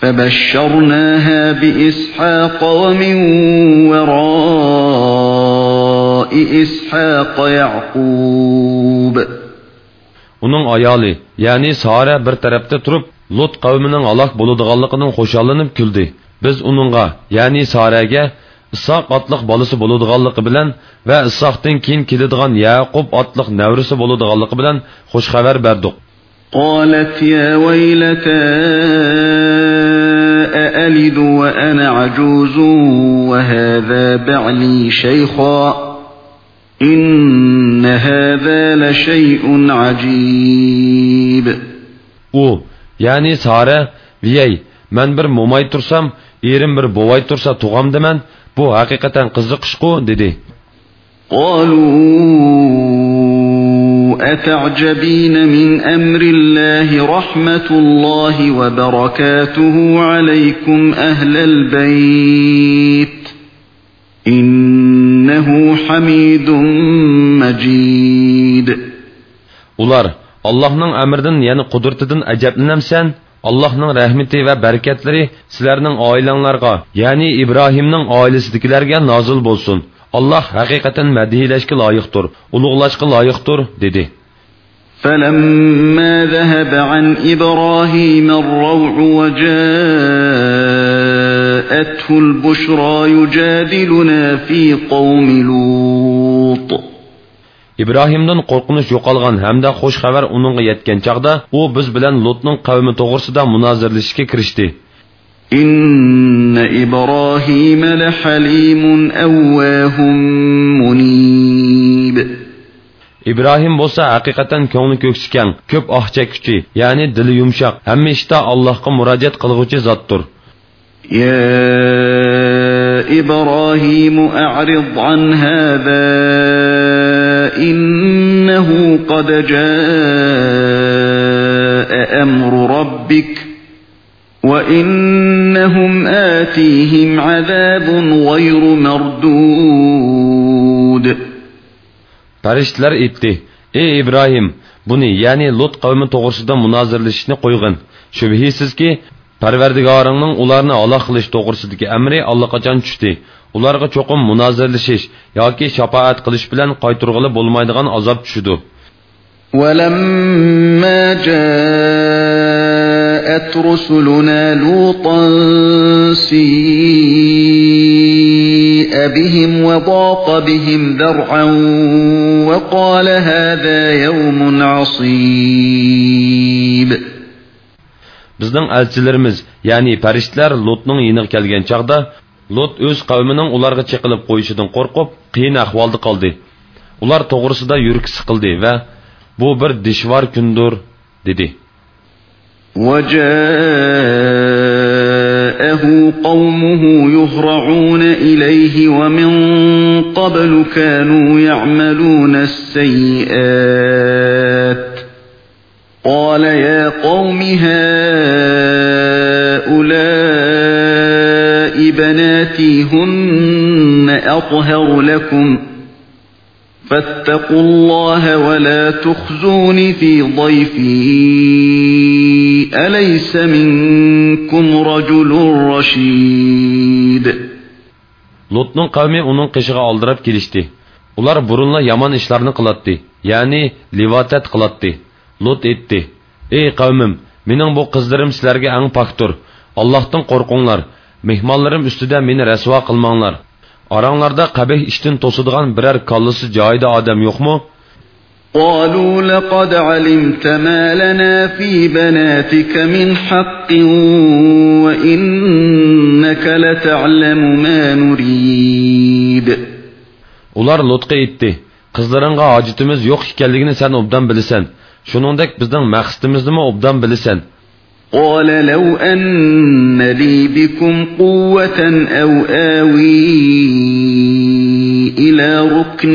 فبشرناها بإسحاق ومن وراء إسحاق يعقوب uning ayoli ya'ni sora bir tarafda turib lut qavmining aloq bo'ladiganligidan xushallanib kuldi biz uningga ya'ni soraga isoq otliq bolasi bo'ladiganligi bilan va isoqdan keyin keladigan yaqub otliq navrisi bo'ladiganligi bilan xush xabar berdik قالت يا ويلتى أألد وأنا عجوز وهذا بعلي شيخا إن هذا لشيء عجيب. أو يعني سارة وياي من بر موماي ترسام ايرم بر بوواي ترسا توغام دمن بو حقيقة قزقشقو ددي قالوا أتعجبين من أمر الله رحمة الله وبركاته عليكم أهل البيت. إنه حميد مجيد ular allohning amridan ya'ni qudratidan ajablanamsan allohning rahmati va barakatlari sizlarning oilanglarga ya'ni ibrohimning oilasidagilarga nozil bo'lsin alloh haqiqatan madhiylashga loyiqdir ulug'lashga loyiqdir dedi فلما ذهب عن إبراهيم الروع وجاءته البشرى يجادلنا في قوم لوط ibrohimdan qo'rqinish yo'qolgan hamda xush xabar uningga yetgan chog'da u biz bilan lutning qavmi to'g'risida munozirlashishga kirishdi إن إبراهيم لحليم أواه منيب ibrohim bo'lsa haqiqatan ko'ngli ko'ksi kang ko'p oh chekkuchi ya'ni dili yumshoq hamma ishda allohga murojaat qilg'uvchi zotdir يا إبراهيم أعرض عن هذا إنه قد جاء أمر ربك وإنهم آتيهم عذاب غير مردود farishtalar aytdi ey ibrohim buni ya'ni lut qavmi to'g'risida munozirlashishni qo'yg'in shubhisizki parvardigoringning ularni aloq qilish to'g'risidagi amri allaqachon tushdi ularga cho'qim munozirlashish yoki shafoat qilish bilan qayturg'ili bo'lmaydigan azob tushidi ولما جاءت رسلنا لوطا سيء بهم وضاق بهم ذرعا وقال هذا يوم عصيب bizning elchilarimiz ya'ni farishtalar lotning yiniga kelgan chog'da lot o'z qavmining ularga chiqilib qo'yishidan qo'rqib qiyin ahvolda qoldi ular to'g'risida yuragi siqildi va bu bir dishvor kundir dedi وجاءه قومه يهرعون إليه ومن قبل كانوا يعملون السيئات قال يا قوم هؤلاء بناتي هن أطهر لكم فاتقوا الله ولا تخزوني في ضيفي أليس منكم رجل رشيد lotning qavmi uning qishig'i oldirab kelishdi ular burunla yomon ishlarni qiladi ya'ni livotat qiladi lut aytdi ey qavmim mening bu qizlarim sizlarga ang poktur allohdan qo'rqinglar mehmonlarim ustida meni rasvo qilmanglar oranglarda qabih ishdan to'sadigan biror kallasi joyida odam yo'qmi قالوا لقد علمت ما لنا في بناتك من حق وإنك لتعلم ما نريد ular lotqa aytdi qizlaringga hojatimiz yo'q ekanligini sen obdan bilasan shuningdek bizning maqsadimizni obdan bilasan قال لو أن لي بكم قوة أو آوي إلى ركن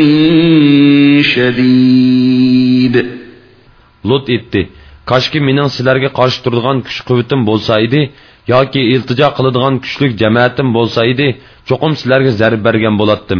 شديد lut aytdi koshki mening sizlarga qarshi turadigan kuch quvvatim bo'lsa edi yoki iltijo qiladigan kuchlik jamoatim bo'lsa edi cho'qim sizlarga zarb bergan bo'latdim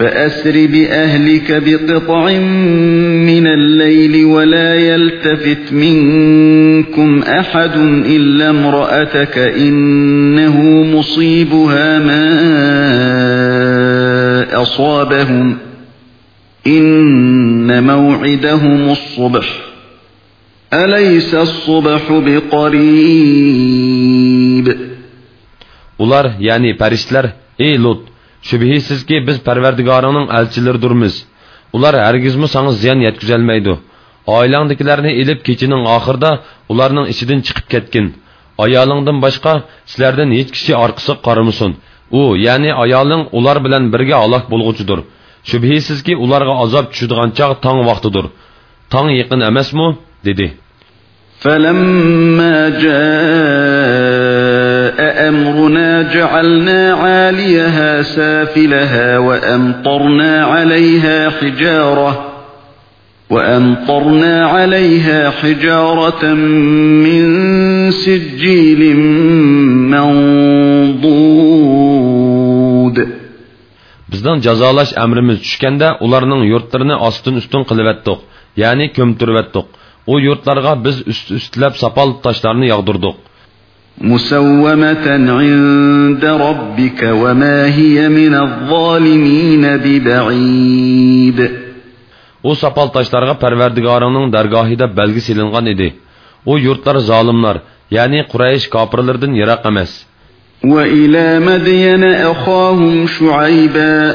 فأسر بأهلك بقطع من الليل ولا يلتفت منكم أحد إلا امرأتك إنه مصيبها ما أصابهم إن موعدهم الصبح أليس الصبح بقريب؟ Ular ya'ni farishtalar ey lut shubhisizki biz parvardigoringning elchilaridirmiz ular hargizmi sanga ziyon yetkazolmaydi oilangdagilarni ilib kechining oxirida ularning ichidan chiqib ketgin ayolingdan boshqa sizlardan hech kishi orqasi qaramasin u ya'ni ayoling ular bilan birga aloq bo'lg'uchidir shubhisizki ularga azob tushadigan chog' tong vaqtidir tong yaqin emasmi dedi فلما جاء أمرنا جعلنا عاليها سافلها وأمطرنا عليها حجارة وأمطرنا عليها حجارة من سجيل منضود bizning jazolash amrimiz tushganda ularning yurtlarini ostin ustun qilivetdik ya'ni ko'mtirvetdik u yurtlarga biz ust ustlab sapal toshlarni yog'dirdik مسومة عند ربك وما هي من الظالمين ببعيد u sapal toshlarga parvardigoringning dargohida belgi silingan edi u yurtlar zolimlar ya'ni quraysh kofirlardan yiroq emas وإلى مدين أخاهم شعيبا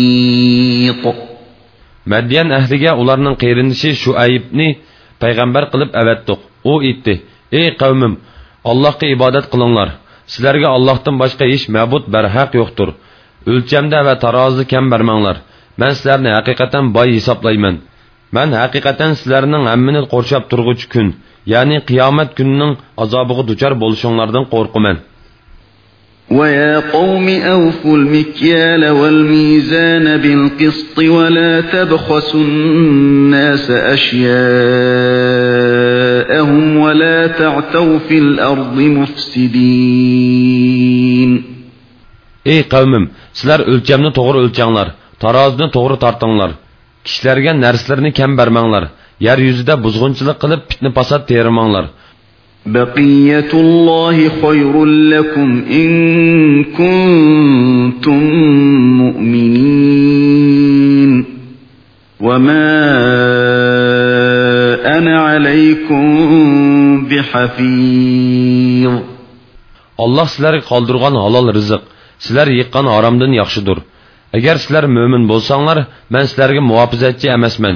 madyan ahliga ularning qeyrindishi shuaybni payg'ambar qilib avatdiq u aytdi ey qavmim allohga ibodat qilinglar sizlarga allohdan boshqa hech mabud barhaq yo'qdir o'lchamda va tarozida kam bermanglar man sizlarni haqiqatan boy hisoblayman man haqiqatan sizlarning hammini qo'rshab turg'uchi kun ya'ni qiyomat kunining azobiga duchor bo'lishinglardan qo'rqaman ويا قوم أوفوا المكيال والميزان بالقسط ولا تبخسوا الناس أشياءهم ولا تعثوا في الأرض مفسدين Ey qavmim, sizlar o'lchamni to'g'ri o'lchanglar, tarozini to'g'ri tortinglar. Kishilarga narsalarni kam bermanglar. Yer yuzida buzg'unchilik qilib fitna fasod termanglar. بقية الله خير لكم إن كنتم مؤمنين وما أنا عليكم بحفيظ Allah sizlarga qoldirgan halol rizq, sizlar yiqqan haromdan yaxshidir. Agar sizlar mo'min bo'lsanglar, men sizlarga muhofizatchi emasman.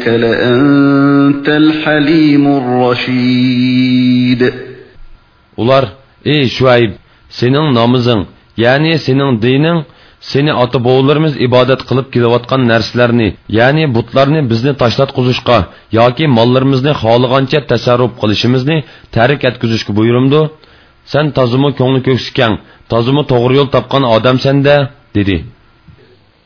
إنك لأنت الحليم الرشيد Ular, ey Şuayb, sening namozing, ya'ni sening dining, seni ota-bobolarimiz ibodat qilib kelayotgan narsalarni, ya'ni butlarni bizni tashlatqizishga yoki mollarimizni xohlagancha tasarruf qilishimizni tark etkizishga buyurumdi. Sen tozimi ko'ngli ko'ksikang, tozimi to'g'ri yo'l topgan odamsan-da, dedi.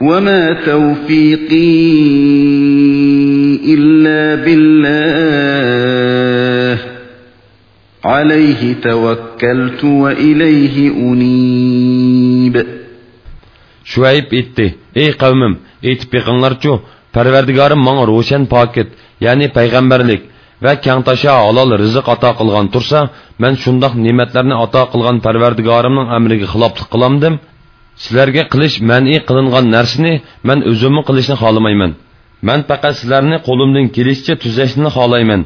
وما توفيقي إلا بالله عليه توكلت وإليه أنيب Şuayb etdi: "Ey qavmim, etib beqinglarchu, Parvardigorim menga ro'shan pokit, ya'ni payg'ambarlik va kangtasha halol rizq ato qilgan tursa, men shundoq ne'matlarni ato qilgan Parvardigorimning amriga xiloflik qilamdim. Sizlarga qilish man'i qilingan narsani men o'zimni qilishni xohlamayman. Men faqat sizlarni qo'limdan kelishicha tuzashni xohlayman.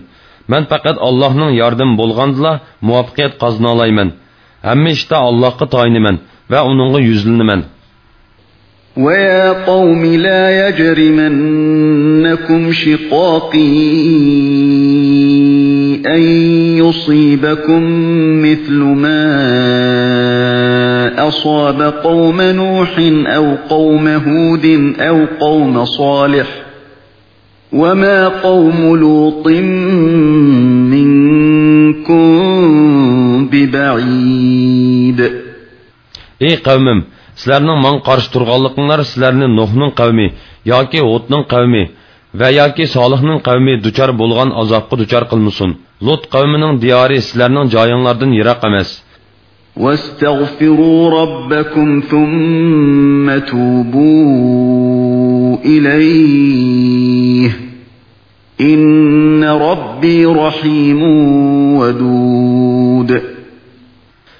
Men faqat Allohning yordami bo'lgandila muvaffaqiyat qozona olayman. Hamma ishda Allohga toyinaman va uningga yuzlanaman." ويا قوم لا يجرمنكم شقاقي أن يصيبكم مثل ما أصاب قوم نوح أو قوم هود أو قوم صالح وما قوم لوط منكم ببعيد. إي قوم سلرنا من قرش ترغلقنا سلرنا نوحن قومي ياكي هودن قومي va yoki Solihning qavmi duchor bo'lgan azobga duchor qilmasin. Lut qavmining diyori sizlarning joyinglardan yiroq emas. واستغفروا ربكم ثم توبوا إليه إن ربي رحيم ودود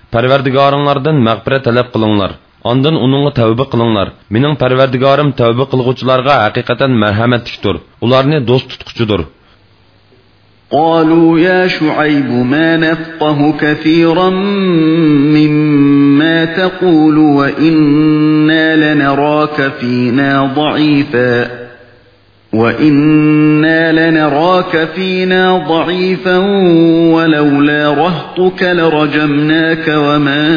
Parvardigoringlardan mag'firat talab qilinglar. Ondan onunğa tövbe qılыңlar. Mening Parvardigorim tövbe qilguvchilarga haqiqatan marhamatlikdir. Ularni do'st tutquchidir. قالوا يا شعيب ما نفقه كثيرا مما تقول وإنا لنراك فينا ضعيفا وَإِنَّا لَنَرَاكَ فِينَا ضَعِيفًا وَلَوْلَا رَهْطُكَ لَرَجَمْنَاكَ وَمَا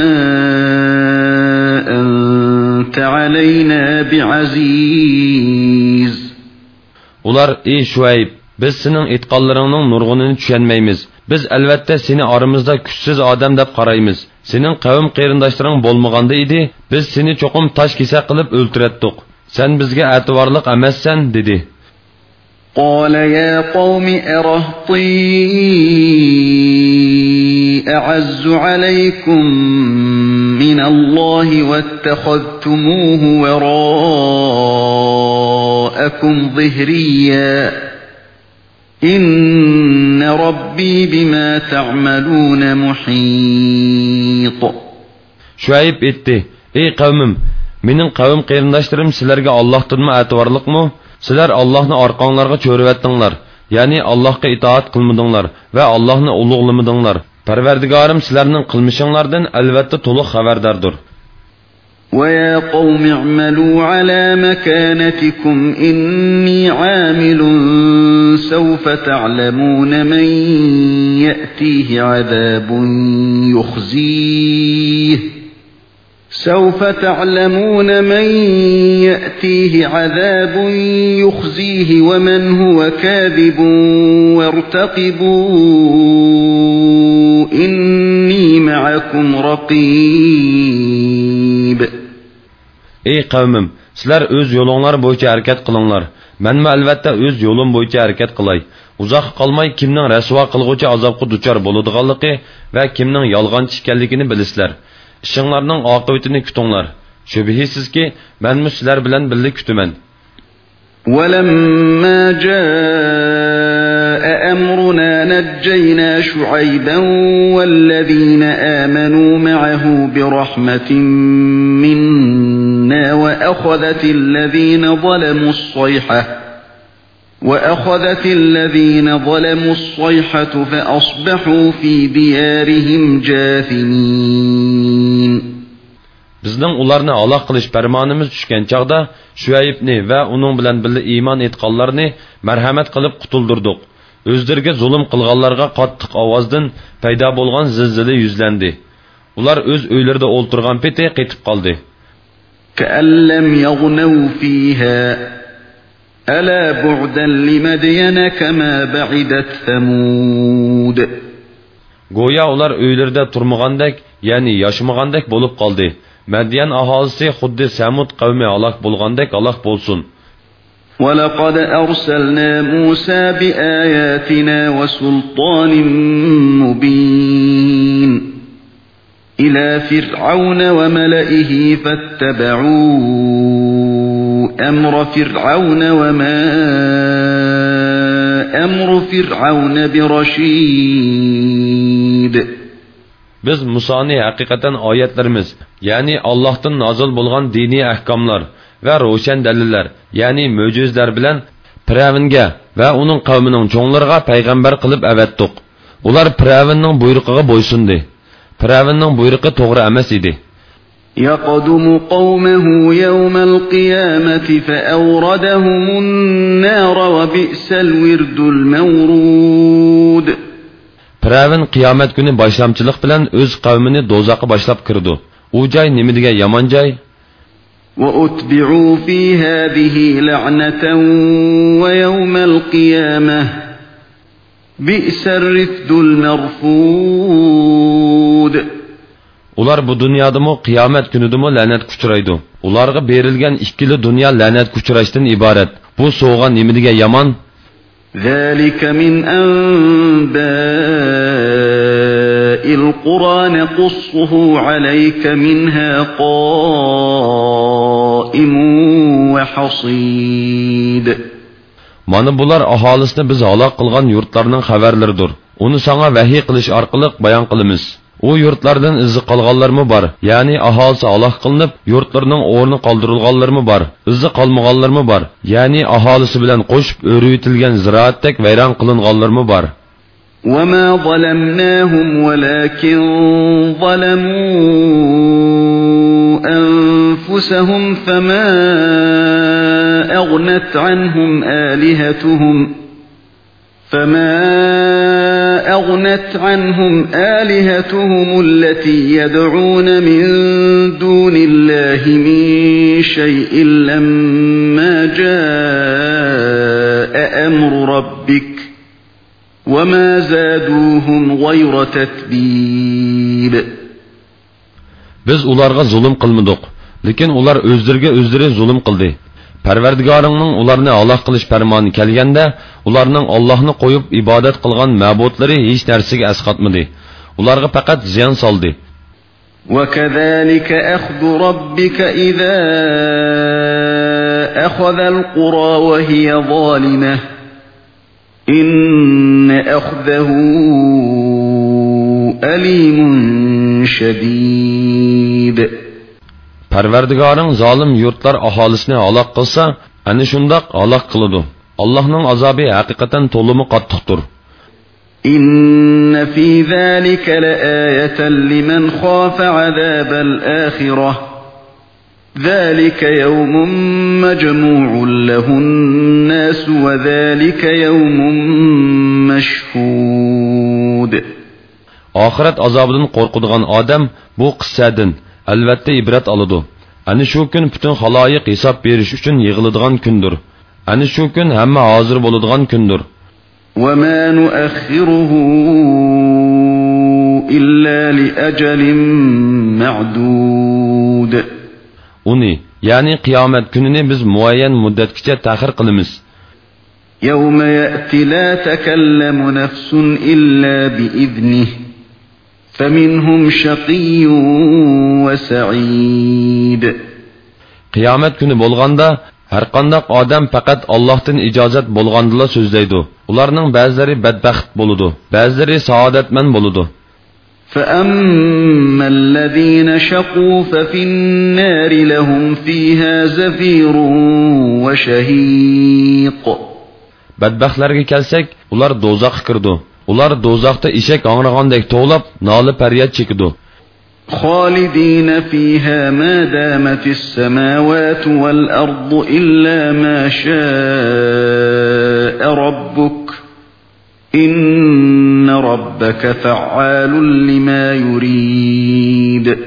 عَلَيْنَا بِعَزِيزٍ Ular, ey Şuayb, biz senin itqanlarının nurgununu düşenmeymiz. Biz elbette seni aramızda küçsüz adam dep qaraymiz. Senin qavm qeyrindaşların bolmaganda idi, biz seni çoqum taş kese qilib öldüretdik. Sen bizge etivarlık emezsen, dedi. قال يا قوم أرهطي أعز عليكم من الله واتخذتموه وراءكم ظهريا إن ربي بما تعملون محيط شعيب etti. Ey qavmim, mening qavm qarindoshlarım sizlarga Allohdanmi ativorliqmi? sizlar Allohni orqanglarga cho'rivatdinglar ya'ni allohga itoat qilmadinglar va allohni ulug'lamadinglar parvardigorim sizlarning qilmishinglardan albatta to'liq xabardordir. ويا قوم اعملوا على مكانتكم إني عامل سوف تعلمون من يأتيه عذاب يخزيه. سوف تعلمون من يأتيه عذاب يخزيه ومن هو كاذب وارتقبوا إني معكم رقيب Ey qavmim, sizlar o'z yo'linglar bo'yicha harakat qilinglar. Menmi albatta o'z yo'lim bo'yicha harakat qilay. Uzoq qolmay kimning rasvo qilg'uvchi azobga duchor bo'ladiganligi va kimning yolg'onchi ekanligini bilasizlar. ishinglarning oqibatini kutinglar shubhisizki manmi sizlar bilan birga kutaman ولما جاء أمرنا نجينا شعيبا والذين آمنوا معه برحمة منا وأخذت الذين ظلموا الصيحة وأخذت الذين ظلموا الصيحة فأصبحوا في ديارهم جاثمين Bizning ularni aloq qilish farmonimiz tushgan chaqda Shuaybni va uning bilan birga iymon etganlarni marhamat qilib qutuldirdik. O'zlariga zulm qilganlarga qattiq ovozdan paydo bo'lgan zilzila yuzlandi. Ular o'z uylarida o'ltirgan peti qetib qoldi. كأن يغنوا فيها ألا بعدا لمدين كما بعدت ثمود Goya ular uylarida turmagandek, ya'ni yashmagandek bo'lib qoldi. Madyan aholisi xuddi Samud qavmi halok bo'lgandek halok bo'lsin. ولقد أرسلنا موسى بآياتنا وسلطان مبين إلى فرعون وملئه فاتبعوا أمر فرعون وما أمر فرعون برشيد. Biz Musoni haqiqatan oyatlarimiz, ya'ni Allohdan nozil bo'lgan diniy ahkomlar va ro'shan dalillar, ya'ni mo'jizlar bilan Piravinga va uning qavmining cho'nglariga payg'ambar qilib avatdiq. Ular Piravinning buyrug'iga bo'ysundi. Piravinning buyrug'i to'g'ri emas edi. يقدم قومه يوم القيامة فأوردهم النار وبئس الورد المورود Piravin qiyomat kuni boshlamchilik bilan o'z qavmini do'zaxga boshlab kirdi. U joy nima degan yomon joy? وأتبعوا في هذه لعنة ويوم القيامة بئس الرفد المرفود Ular bu dunyodami qiyomat kunidami la'nat kuchraydi. Ularga berilgan ikkili dunyo la'nat kuchrashdan iborat. Bu nima degan yomon? ذلك من أنباء القرى نقصه عليك منها قائم وحصيد Mana bular aholisini biz halok qilgan yurtlarning xabarlaridir. Uni sana vahiy qilish orqali bayon qilamiz. u yurtlardan izi qolganlarmi bor ya'ni aholisi aloq qilinib yurtlarning o'rni qoldirilganlarmi bor izi qolmaganlarmi bor ya'ni aholisi bilan qo'shib o'rvitilgan ziroatdek vayron qilinganlarmi bor وما ظلمناهم ولكن ظلموا أنفسهم فما أغنت عنهم آلهتهم فما أغنت عنهم آلهتهم التي يدعون من دون الله من شيء لما جاء أمر ربك وما زادوهم غير تتبيب Biz ularga zulm qilmadik, lekin ular o'zlariga o'zlari zulm qildi. Parvardigoringning ularni Alloh qilish farmoni kelganda, ularning Allohni qo'yib ibodat qilgan ma'budlari hech narsaga asqatmadi. Ularga faqat ziyon soldi. وكذلك أخذ ربك إذا أخذ القرى وهي ظالمة إن أخذه أليم شديد Parvardigoring zolim yurtlar aholisini halok qilsa, ana shundoq halok qiladi. Allohning azobi haqiqatan to'limi qattiqdir. إن في ذلك لآية لمن خاف عذاب الآخرة ذلك يوم مجموع له الناس وذلك يوم مشهود آخرت عذابدن قرقدغان آدم بو قصدن ألبتة عبرت алыды Әні шу күн خلايق халайық исап беріш үшін еғылыдыған күндір. Әні шу күн әмі азыр болыдыған күндір. وَمَا نُؤَخِّرُهُ إِلَّا لِأَجَلٍ مَعْدُودٍ uni ya'ni qiyomat kunini biz muayyan muddatgacha ta'xir qilamiz يوم يأتي لا تكلم نفس إلا بإذنه فمنهم شقي وسعيد qiyomat kuni bo'lganda har qandoq odam faqat Allohdan ijozat bo'lgandila so'zlaydi ularning ba'zilari badbaxt bo'ladi ba'zilari saodatman bo'ladi فأما الذين شقوا ففي النار لهم فيها زفير وشهيق. بدبخلر كالسك ولار دوزاق كردو ولار دوزاق تا إشك آنغان ديك تولاب نال پريات چكدو خالدين فيها ما دامت السماوات والأرض إلا ما شاء ربك. ربك فعال لما يريد.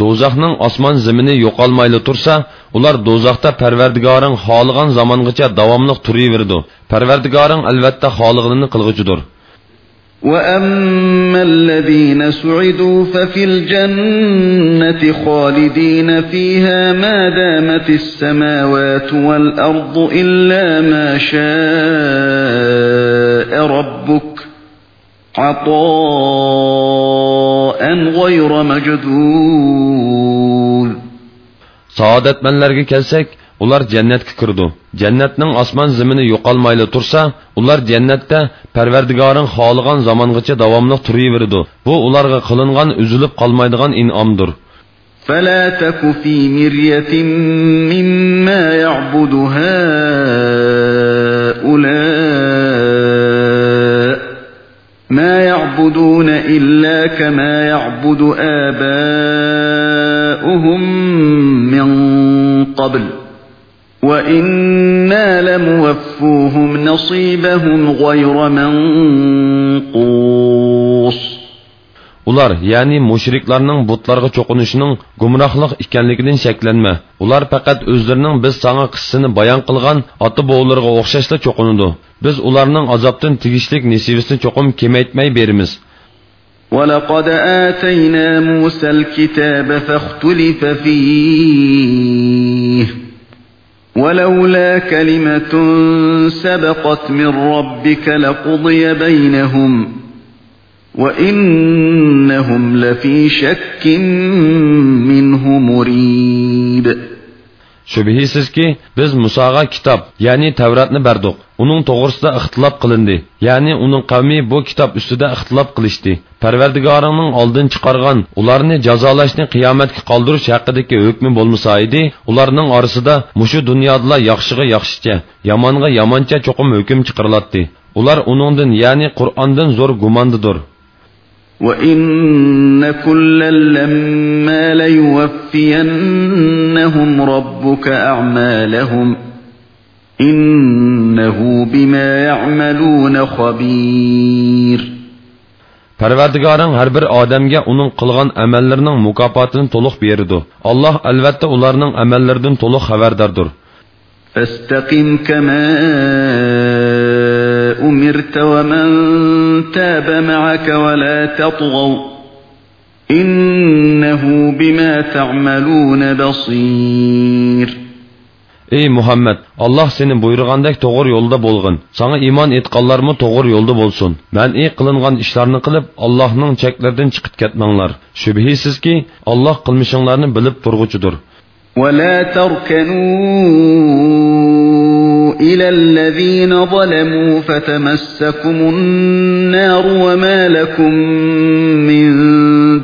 دوزخنىڭ ئاسمان زېمىنى يوقالمايلا تۇرسا ئۇلار دوزاختا پەرۋەردىگارىڭ خالىغان زامانغىچە داۋاملىق تۇرىۋېرىدۇ پەرۋەردىگارىڭ ئەلۋەتتە خالىغىنىنى قىلغۇچىدۇر. وأما الذين سعدوا ففي الجنة خالدين فيها ما دامت السماوات والأرض إلا ما شاء رب عطاء غير مجذوذ saodatmanlarga kelsak ular jannatga kirdi jannatning osmon zimini yo'qolmayli tursa ular jannatda parvardigoring xohlagan zamongacha davomli turaverdi bu ularga qilingan uzilib qolmaydigan in'omdir فلا تك في مرية مما يعبد هؤلاء ما يعبدون إلا كما يعبد آباؤهم من قبل وإنا لموفوهم نصيبهم غير منقوص ular ya'ni mushriklarning butlarga cho'qinishining gumrohlik ekanligidan shaklanma ular faqat o'zlarining biz sanga qissini bayon qilgan ota bovularga o'xshashla cho'qinadi biz ularning azobdan tegishlik nisibasini cho'qim kemaytmay beramiz. ولقد آتينا موسى الكتاب فاختلف فيه ولولا كلمة سبقت من ربك لقضي بينهم وإنهم لفي شك منه مريب shubhisizki biz musoga kitob ya'ni tavratni berdik uning to'g'risida ixtilof qilindi ya'ni uning qavmi bu kitob ustida ixtilof qilishdi parvardigoringning oldin chiqargan ularni jazolashni qiyomatga qoldirish haqidagi hukmi bo'lmasa edi ularning orasida mushu dunyoda yaxshiga yaxshicha yomonga yomoncha cho'qim hukm chiqariladi ular uningdan ya'ni qur'ondan zo'r gumondidir وَإِنَّ كُلًّا لَّمَّا لَيُوَفِّيَنَّهُمْ رَبُّكَ أَعْمَالَهُمْ إِنَّهُ بِمَا يَعْمَلُونَ خَبِيرٌ Parvardigoring har bir odamga uning qilgan amallarining mukofotini to'liq beradi. Alloh albatta ularning amallaridan to'liq xabardordir. فَاسْتَقِمْ كَمَا أمرت ومن تاب معك ولا تطغوا إنه بما تعملون بصير Ey Muhammed, Allah senin buyurğandak doğru yolda bolğun. Sana iman etqanlar mı doğru yolda bolsun. Məni qılınğan işlarını qılıb Allah'nın çeklerden çıkıp ketmanglar. Şübhisiz ki Allah qılmışınlarını bilip durğucudur. وَلَا تَرْكَنُوا إلى الذين ظلموا فتمسكم النار وما لكم من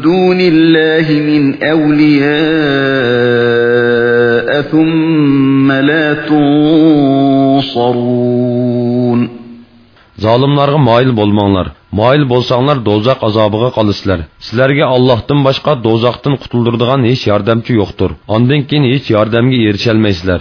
دون الله من أولياء ثم لا تنصرون Zalimlarga moyil bo'lmanglar. Moyil bo'lsanglar do'zax azobiga qolasizlar. Sizlarga Allohdan boshqa do'zaxdan qutuldiradigan hech yordamchi yo'qdir. Ondan keyin hech yordamga erisha olmaysizlar.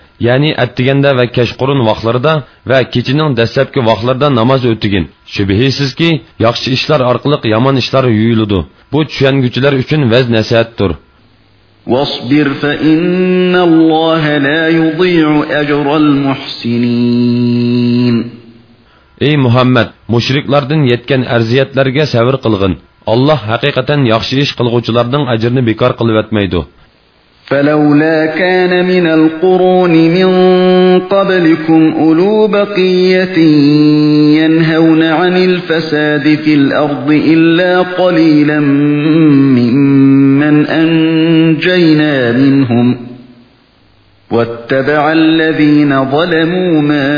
ya'ni attiganda va kashqurun vaqtlarida va kechining dastlabki vaqtlarida namoz o'tigin shubhisizki yaxshi ishlar orqali yomon ishlar yuyiladi bu tushanguvchilar uchun vaz nasihatdir واصبر فإن الله لا يضيع أجر المحسنين Ey Muhammed, müşriklardan yetken ərziyetlərə səvr qılğın. Allah həqiqətən yaxşı iş qılğuculardan əcrini bekar qılıb etməydi. فلولا كان من القرون من قبلكم أولو بقية ينهون عن الفساد في الأرض إلا قليلا ممن أنجينا منهم واتبع الذين ظلموا ما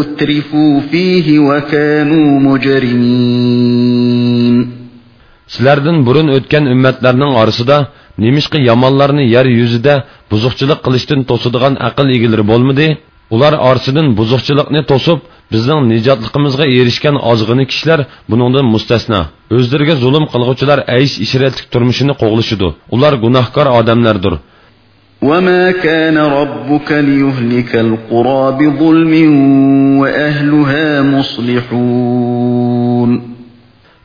أترفوا فيه وكانوا مجرمين. Sizlərdən burun ötən ümmətlərinin arasında nemishqi yomonlarni yer yuzida buzuqchilik qilishdan to'sadigan aql egalari bo'lmadi ular orasidan buzuqchilikni to'sib bizning nijotligimizga erishgan ozg'ini kishilar buningdan mustasno o'zlariga zulm qilg'uvchilar aysh ishratlik turmushini qo'g'lishidu ular gunohkor odamlardir وما كان ربك ليهلك القرى بظلم وأهلها مصلحون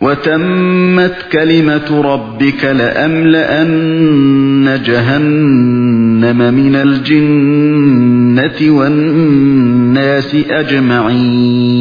وتمت كلمة ربك لأملأن جهنم من الجنة والناس أجمعين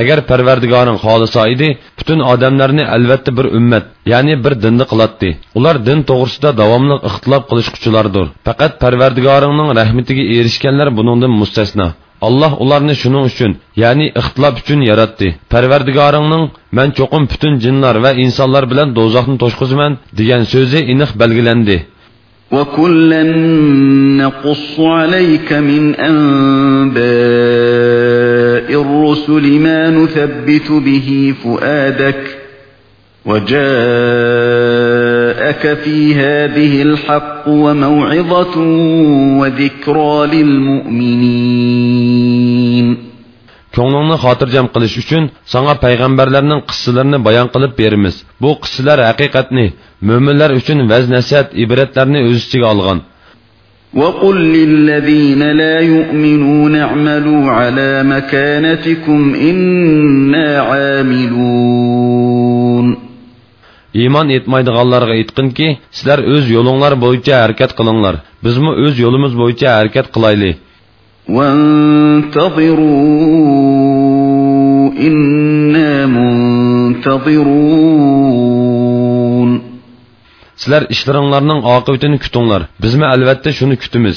agar parvardigoring xohlasa edi butun odamlarni albatta bir ummat ya'ni bir dinni qilatdi ular din to'g'risida davomli ixtilof qilishquchilardir faqat parvardigoringning rahmatiga erishganlar buningdan mustasno Allah ularni shuning uchun, ya'ni ixtilof uchun yaratdi. Parvardigoringning men cho'qim butun jinlar va insonlar bilan do'zaxni to'shqizaman degan so'zi aniq belgilandi. وَكُلًّا نَقُصُّ عَلَيْكَ مِنْ أَنْبَاءِ الرُّسُلِ مَا نُثَبِّتُ بِهِ فُؤَادَكَ وَجَاءَكَ فِي هَذِهِ الْحَقُّ وَمَوْعِظَةٌ وَذِكْرَى لِلْمُؤْمِنِينَ ko'nglingni xotirjam qilish uchun sanga payg'ambarlarning qissalarini bayon qilib beramiz bu qissalar haqiqatni mo'minlar uchun vaz nasihat ibratlarni o'z ichiga olgan وقل للذين لا يؤمنون اعملوا على مكانتكم إنا عاملون iymon etmaydiganlarga aytqinki sizlar o'z yo'linglar bo'yicha harakat qilinglar bizmi o'z yo'limiz bo'yicha harakat منتظرون sizlar ishlaringlarning oqibatini kutinglar bizmi albatta shuni kutimiz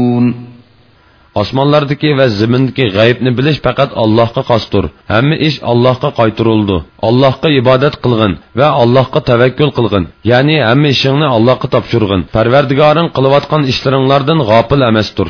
Osmonlardagi va zimindagi g'aybni bilish faqat allohga xosdir hamma ish allohga qaytirildi allohga ibodat qilg'in va allohga tavakkul qilg'in ya'ni hamma ishingni allohga topshirg'in parvardigoring qilayotgan ishlaringlardan g'ofil emasdir